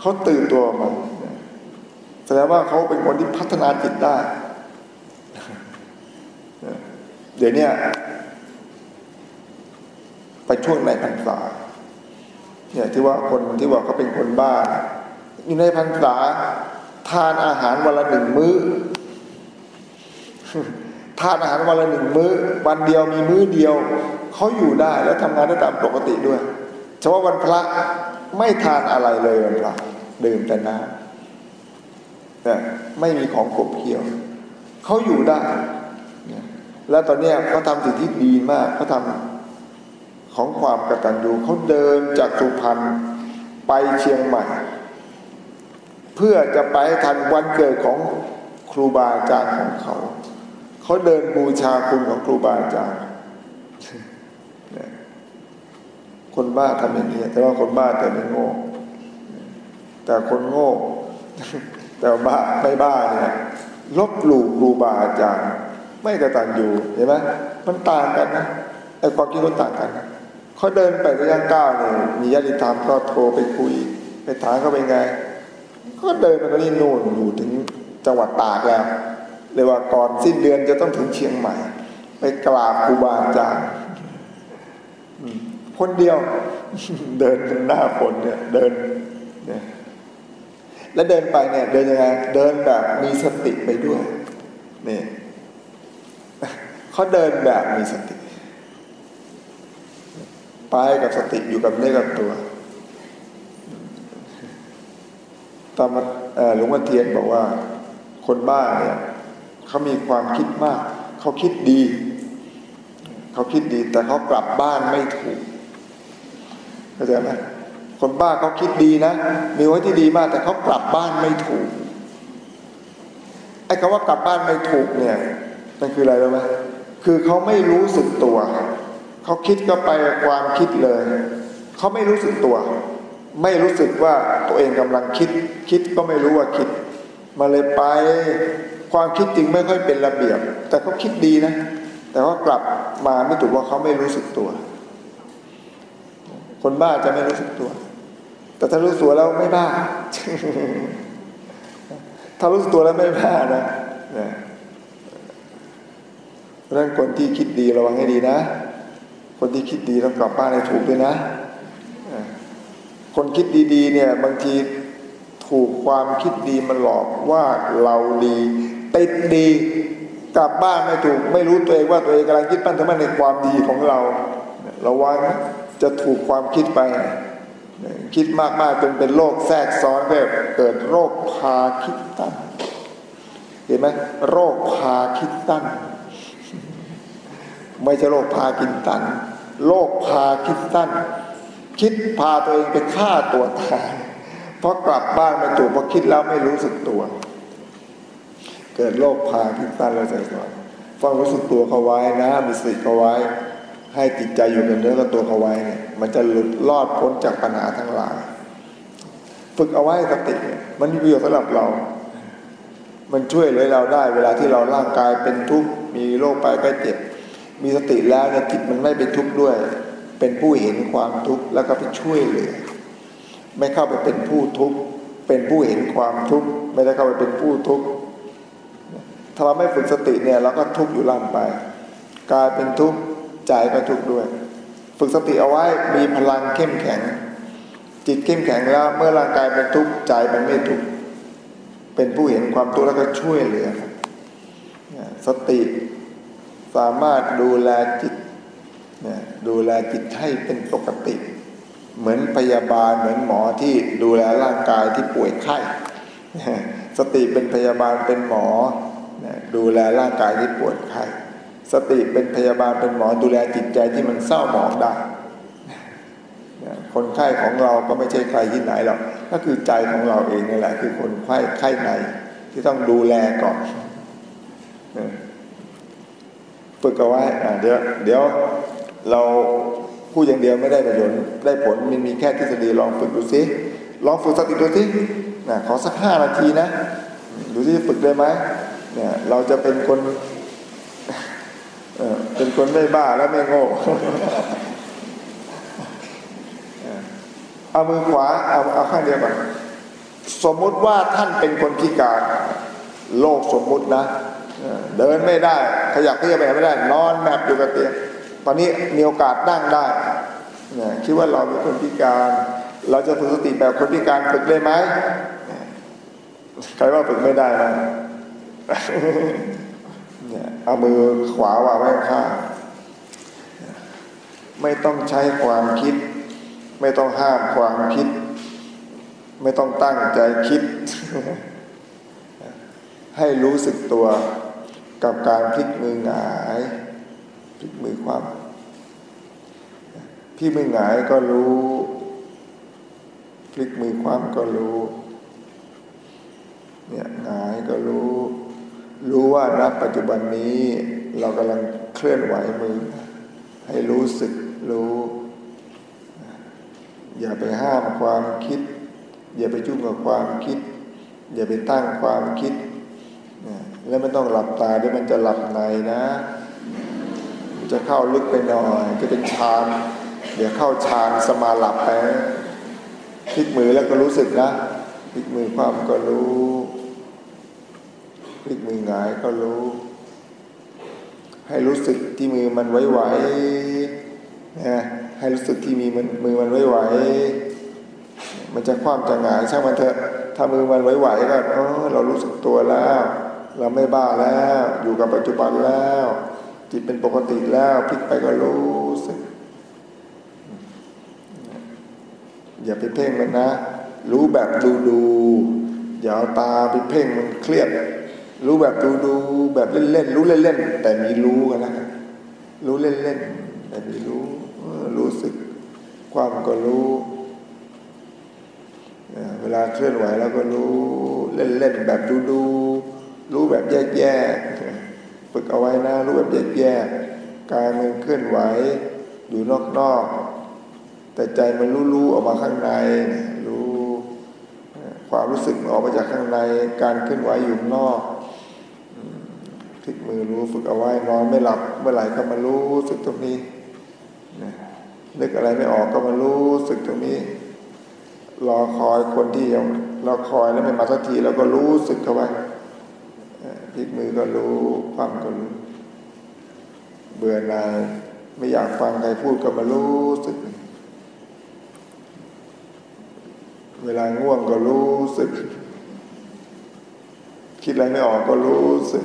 เขาตื่นตัวมาแสดงว่าเขาเป็นคนที่พัฒนาจิตได้ เดี๋ยวนี้ไปช่วงในพรรษาเนี่ยที่ว่าคนที่ว่าเขาเป็นคนบ้าอยู่ในพรรษาทานอาหารวันละหนึ่งมื้อ ทานอาหารวันละหนึ่งมื้อ วันเดียวมีมื้อเดียวเขาอยู่ได้แล้วทำงานได้ตามปกติด้วยเฉพาะวันพระไม่ทานอะไรเลยวันพระดื่มแต่น้ำแต่ไม่มีของกบเคี้ยวเขาอยู่ได้ แล้วตอนนี้เขาทำสิ่งที่ดีมากเขาทำของความกตัญญูเขาเดินจากสุพรรณไปเชียงใหม่ เพื่อจะไปทันวันเกิดของครูบาอาจารย์ของเขา เขาเดินบูชาคุณของครูบาอาจารย์คนบ้าทำอย่างนี้แต่ว่าคนบ้าแต่ไม่โง่ แต่คนโง่ แต่บ้าไม่บ้าเนี่ยลบหลู่ครูบาอาจารย์ไม่กระตันอยู่เห็นไหมมันต่างกันนะไอ้ความคิดมันต่างกันนะเขาเดินไประยะก้าวเนี่ยมีญาติธรรมก็โทรไปคุย ไปถามเขาเป็นไง ก็เดินไปตอนนี้นู่นอยู่ถึงจังหวัดตากแล้ว เลยว่าก่อนสิ้นเดือนจะต้องถึงเชียงใหม่ ไปกราบครูบาอาจารย์คนเดียว เดินหน้าฝนเนี่ยเดินเนี่ยแล้วเดินไปเนี่ย เดินยังไงเดินแบบมีสติไปด้วยนี่เขาเดินแบบมีสติ ไปกับสติอยู่กับเนื้อกับตัวตามหลวงพ่อเทียนบอกว่า คนบ้าเนี่ย เขามีความคิดมาก เขาคิดดี เขาคิดดี แต่เขากลับบ้านไม่ถูกเข้าใจไหมคนบ้าเขาคิดดีนะ มีไว้ที่ดีมาก แต่เขากลับบ้านไม่ถูกไอ้คำว่ากลับบ้านไม่ถูกเนี่ยนั่นคืออะไรรู้ไหมคือเขาไม่รู้สึกตัว เขาคิดก็ไปความคิดเลย เขาไม่รู้สึกตัว ไม่รู้สึกว่าตัวเองกำลังคิด คิดก็ไม่รู้ว่าคิด มาเลยไป ความคิดจริงไม่ค่อยเป็นระเบียบ แต่เขาคิดดีนะ แต่ว่ากลับมาไม่ถูกว่าเขาไม่รู้สึกตัว คนบ้าจะไม่รู้สึกตัว แต่ถ้ารู้ตัวแล้วไม่บ้า ถ้ารู้สึกตัวแล้วไม่บ้านะเราะฉะนั้นคนที่คิดดีระวังให้ดีนะ คนที่คิดดีต้องกลับบ้านให้ถูกด้วยนะ คนคิดดีๆเนี่ยบางทีถูกความคิดดีมันหลอกว่าเราดี ติดดีกลับบ้านไม่ถูก ไม่รู้ตัวเองว่าตัวเองกำลังคิดปั้นทำไมในความดีของเราระวังจะถูกความคิดไป คิดมากๆจนเป็นโรคแทรกซ้อนแบบเกิดโรคพาคิดตั้นเห็นไหมโรคพาคิดตั้นไม่ใช่โรคพากินตันโรคพาคิดตั้นคิดพาตัวเองไปฆ่าตัวตายเพราะกลับบ้านไม่ถูกเพราะคิดแล้วไม่รู้สึกตัว เกิดโรคพาพิษสั้นแล้วใจก่อนฟังรู้สึกตัวเขาไว้นะมีสติเขาไว้ ให้จิตใจอยู่กับเนื้อกับตัวเขาไว้เนี่ยมันจะหลุดรอดพ้นจากปัญหาทั้งหลาย ฝึกเอาไว้สติมันมีประโยชน์สำหรับเรา มันช่วยเหลือเราได้ เวลาที่เราร่างกายเป็นทุกข์มีโรคไปก็เจ็บ มีสติแล้วเนี่ยจิตมันไม่เป็นทุกข์ด้วย เป็นผู้เห็นความทุกข์แล้วก็ไปช่วยเหลือ ไม่เข้าไปเป็นผู้ทุกข์เป็นผู้เห็นความทุกข์ไม่ได้เข้าไปเป็นผู้ทุกข์ ถ้าเราไม่ฝึกสติเนี่ยเราก็ทุกข์อยู่ล่ำไป กลายเป็นทุกข์ใจก็ทุกข์ด้วย ฝึกสติเอาไว้มีพลังเข้มแข็ง จิตเข้มแข็งแล้วเมื่อร่างกายเป็นทุกข์ใจมันไม่ทุกข์เป็นผู้เห็นความทุกข์แล้วก็ช่วยเหลือสติสามารถดูแลจิตดูแลจิตให้เป็นปกติ เหมือนพยาบาลเหมือนหมอที่ดูแลร่างกายที่ป่วยไข้สติเป็นพยาบาลเป็นหมอ ดูแลร่างกายที่ปวดไข้สติเป็นพยาบาลเป็นหมอดูแลจิตใจที่มันเศร้าหมองได้คนไข้ของเราก็ไม่ใช่ใครที่ไหนหรอกก็คือใจของเราเองนี่แหละ คือคนไข้ไข้ในที่ต้องดูแลก่อนฝึกเอาไว้เดี๋ยวเดี๋ยวเราพูดอย่างเดียวไม่ได้ประโยชน์ได้ผลมันมีแค่ทฤษฎีลองฝึกดูสิลองฝึกสติดูสินะขอสักห้านาทีนะ ดูสิฝึกได้ไหม เนี่ยเราจะเป็นคนเป็นคนไม่บ้าและไม่โง่เอามือขวาเอาเอาข้างเดียวก่อนสมมุติว่าท่านเป็นคนพิการ โลกสมมุตินะ เดินไม่ได้ ขยับเพื่อไปไม่ได้ นอนแมบอยู่กับเตียงตอนนี้มีโอกาสนั่งได้คิดว่าเราเป็นคนพิการ เราจะฝึกสติแบบคนพิการฝึกได้ไหมใครว่าฝึกไม่ได้นะ เนี่ยเอามือขวาวางไว้ข้างไม่ต้องใช้ความคิด ไม่ต้องห้ามความคิด ไม่ต้องตั้งใจคิด ให้รู้สึกตัวกับการพลิกมือหงายพลิกมือความพี่มือหงายก็รู้พลิกมือความก็รู้ เนี่ยหงายก็รู้ รู้ว่าณปัจจุบันนี้เรากำลังเคลื่อนไหวมือ ให้รู้สึกรู้ อย่าไปห้ามความคิด อย่าไปจุ่งกับความคิด อย่าไปตั้งความคิด แล้วไม่ต้องหลับตาด้วยมันจะหลับในนะ จะเข้าลึกไปหน่อยจะเป็นฌานเดี๋ยวเข้าฌานสมาหลับไปพลิกมือแล้วก็รู้สึกนะพลิกมือความก็รู้ ลิกมือหงายก็รู้ ให้รู้สึกที่มือมันไหวๆนะให้รู้สึกที่มีมันมือมันไหวๆมันจะคว่ำจะหงายช่างมันเถอะ ถ้ามือมันไหวๆก็เออเรารู้สึกตัวแล้ว เราไม่บ้าแล้ว อยู่กับปัจจุบันแล้ว จิตเป็นปกติแล้วพลิกไปก็รู้สึก อย่าไปเพ่งมันนะ รู้แบบดูดูอย่าเอาตาไปเพ่งมันเครียด รู้แบบดูดูแบบเล่นเล่นรู้เล่นเล่นแต่มีรู้กันนะรู้เล่นเล่นแต่มีรู้รู้สึก ความก็รู้เวลาเคลื่อนไหวแล้วก็รู้เล่นเล่นแบบดูดูรู้แบบแยกแยกฝึกเอาไว้นะ รู้แบบแยกแยกกายมันเคลื่อนไหว อยู่นอกๆแต่ใจมันรู้รู้ออกมาข้างในรู้ความรู้สึกออกมาจากข้างในการเคลื่อนไหวอยู่นอก ลิกมือรู้ฝึกเอาไว้นอนไม่หลับ เมื่อไหร่ก็มารู้สึกตรงนี้นึกอะไรไม่ออกก็มารู้สึกตรงนี้ รอคอยคนที่ยังรอคอยแล้วไม่มาสักทีแล้วก็รู้สึกเข้าไว้พลิกมือก็รู้ความก็รู้เบื่อหน่ายไม่อยากฟังใครพูดก็มารู้สึก เวลาง่วงก็รู้สึก คิดอะไรไม่ออกก็รู้สึก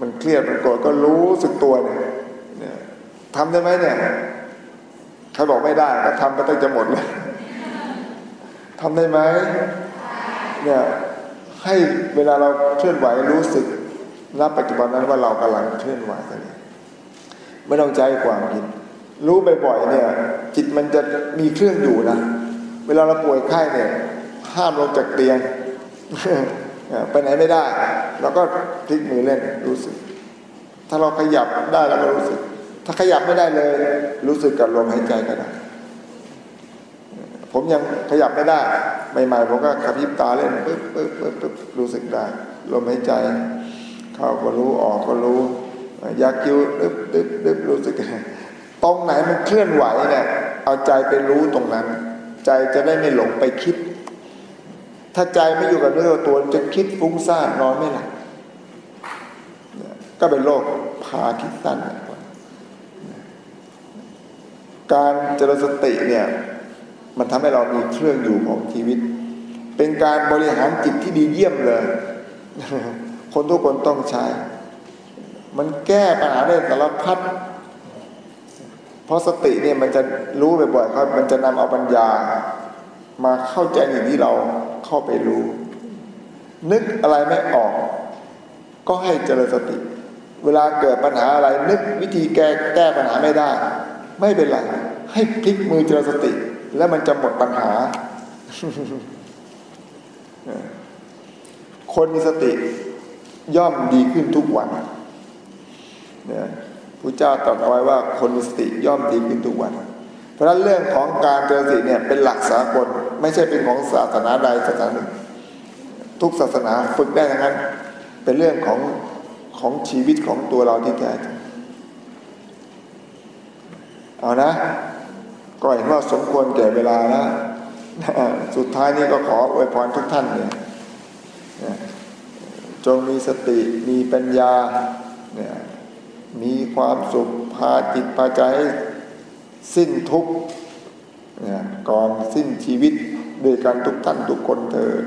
มันเครียดมันโกรธก็รู้สึกตัวเนี่ยทำได้ไหมเนี่ยใครบอกไม่ได้ก็ทำไปตั้งจะหมดเลยทำได้ไหมเนี่ยให้เวลาเราเคลื่อนไหวรู้สึกณปัจจุบันนั้นว่าเรากำลังเคลื่อนไหวกันไม่ต้องใจความคิดรู้บ่อยๆเนี่ย จิตมันจะมีเครื่องอยู่นะ เวลาเราป่วยไข้เนี่ย ห้ามลงจากเตียง ไปไหนไม่ได้ เราก็พลิกมือเล่นรู้สึก ถ้าเราขยับได้เราก็รู้สึก ถ้าขยับไม่ได้เลย รู้สึกกับลมหายใจก็ได้ผมยังขยับไม่ได้ใหม่ๆผมก็กระพริบตาเล่นปึ๊บปึ๊บปึ๊บปึ๊บรู้สึกได้ลมหายใจ เข้าก็รู้ออกก็รู้ยาคิ้วดึ๊บดึ๊บดึ๊บรู้สึกตรงไหนมันเคลื่อนไหวเนี่ยเอาใจไปรู้ตรงนั้น ใจจะได้ไม่หลงไปคิด ถ้าใจไม่อยู่กับเนื้อตัวจะคิดฟุ้งซ่านนอนไม่หลับก็เป็นโรคพาคิดสั้นการเจริญสติเนี่ย มันทำให้เรามีเครื่องอยู่ของชีวิต เป็นการบริหารจิตที่ดีเยี่ยมเลย คนทุกคนต้องใช้ มันแก้ปัญหาได้สารพัดเพราะสติเนี่ยมันจะรู้บ่อยๆครับ มันจะนำเอาปัญญา มาเข้าใจอย่างที่เราเข้าไปรู้ นึกอะไรไม่ออก ก็ให้เจริญสติ เวลาเกิดปัญหาอะไร นึกวิธีแก้แก้ปัญหาไม่ได้ ไม่เป็นไร ให้พลิกมือเจริญสติ แล้วมันจะหมดปัญหา คนมีสติย่อมดีขึ้นทุกวันเนี่ยพระเจ้าตรัสเอาไว้ว่าคนมีสติย่อมดีขึ้นทุกวัน เพราะนั้นเรื่องของการเจริญสติเนี่ยเป็นหลักสากลไม่ใช่เป็นของศาสนาใดศาสนาหนึ่ง ทุกศาสนาฝึกได้ทั้งนั้น เป็นเรื่องของของชีวิตของตัวเราที่แท้เอานะก็เห็นว่าสมควรแก่เวลาแล้วสุดท้ายนี้ก็ขออวยพรทุกท่านเนี่ยจงมีสติมีปัญญาเนี่ยมีความสุขพาจิตพาใจให้ สิ้นทุกข์ก่อนสิ้นชีวิตด้วยกันทุกท่านทุกคนเถิด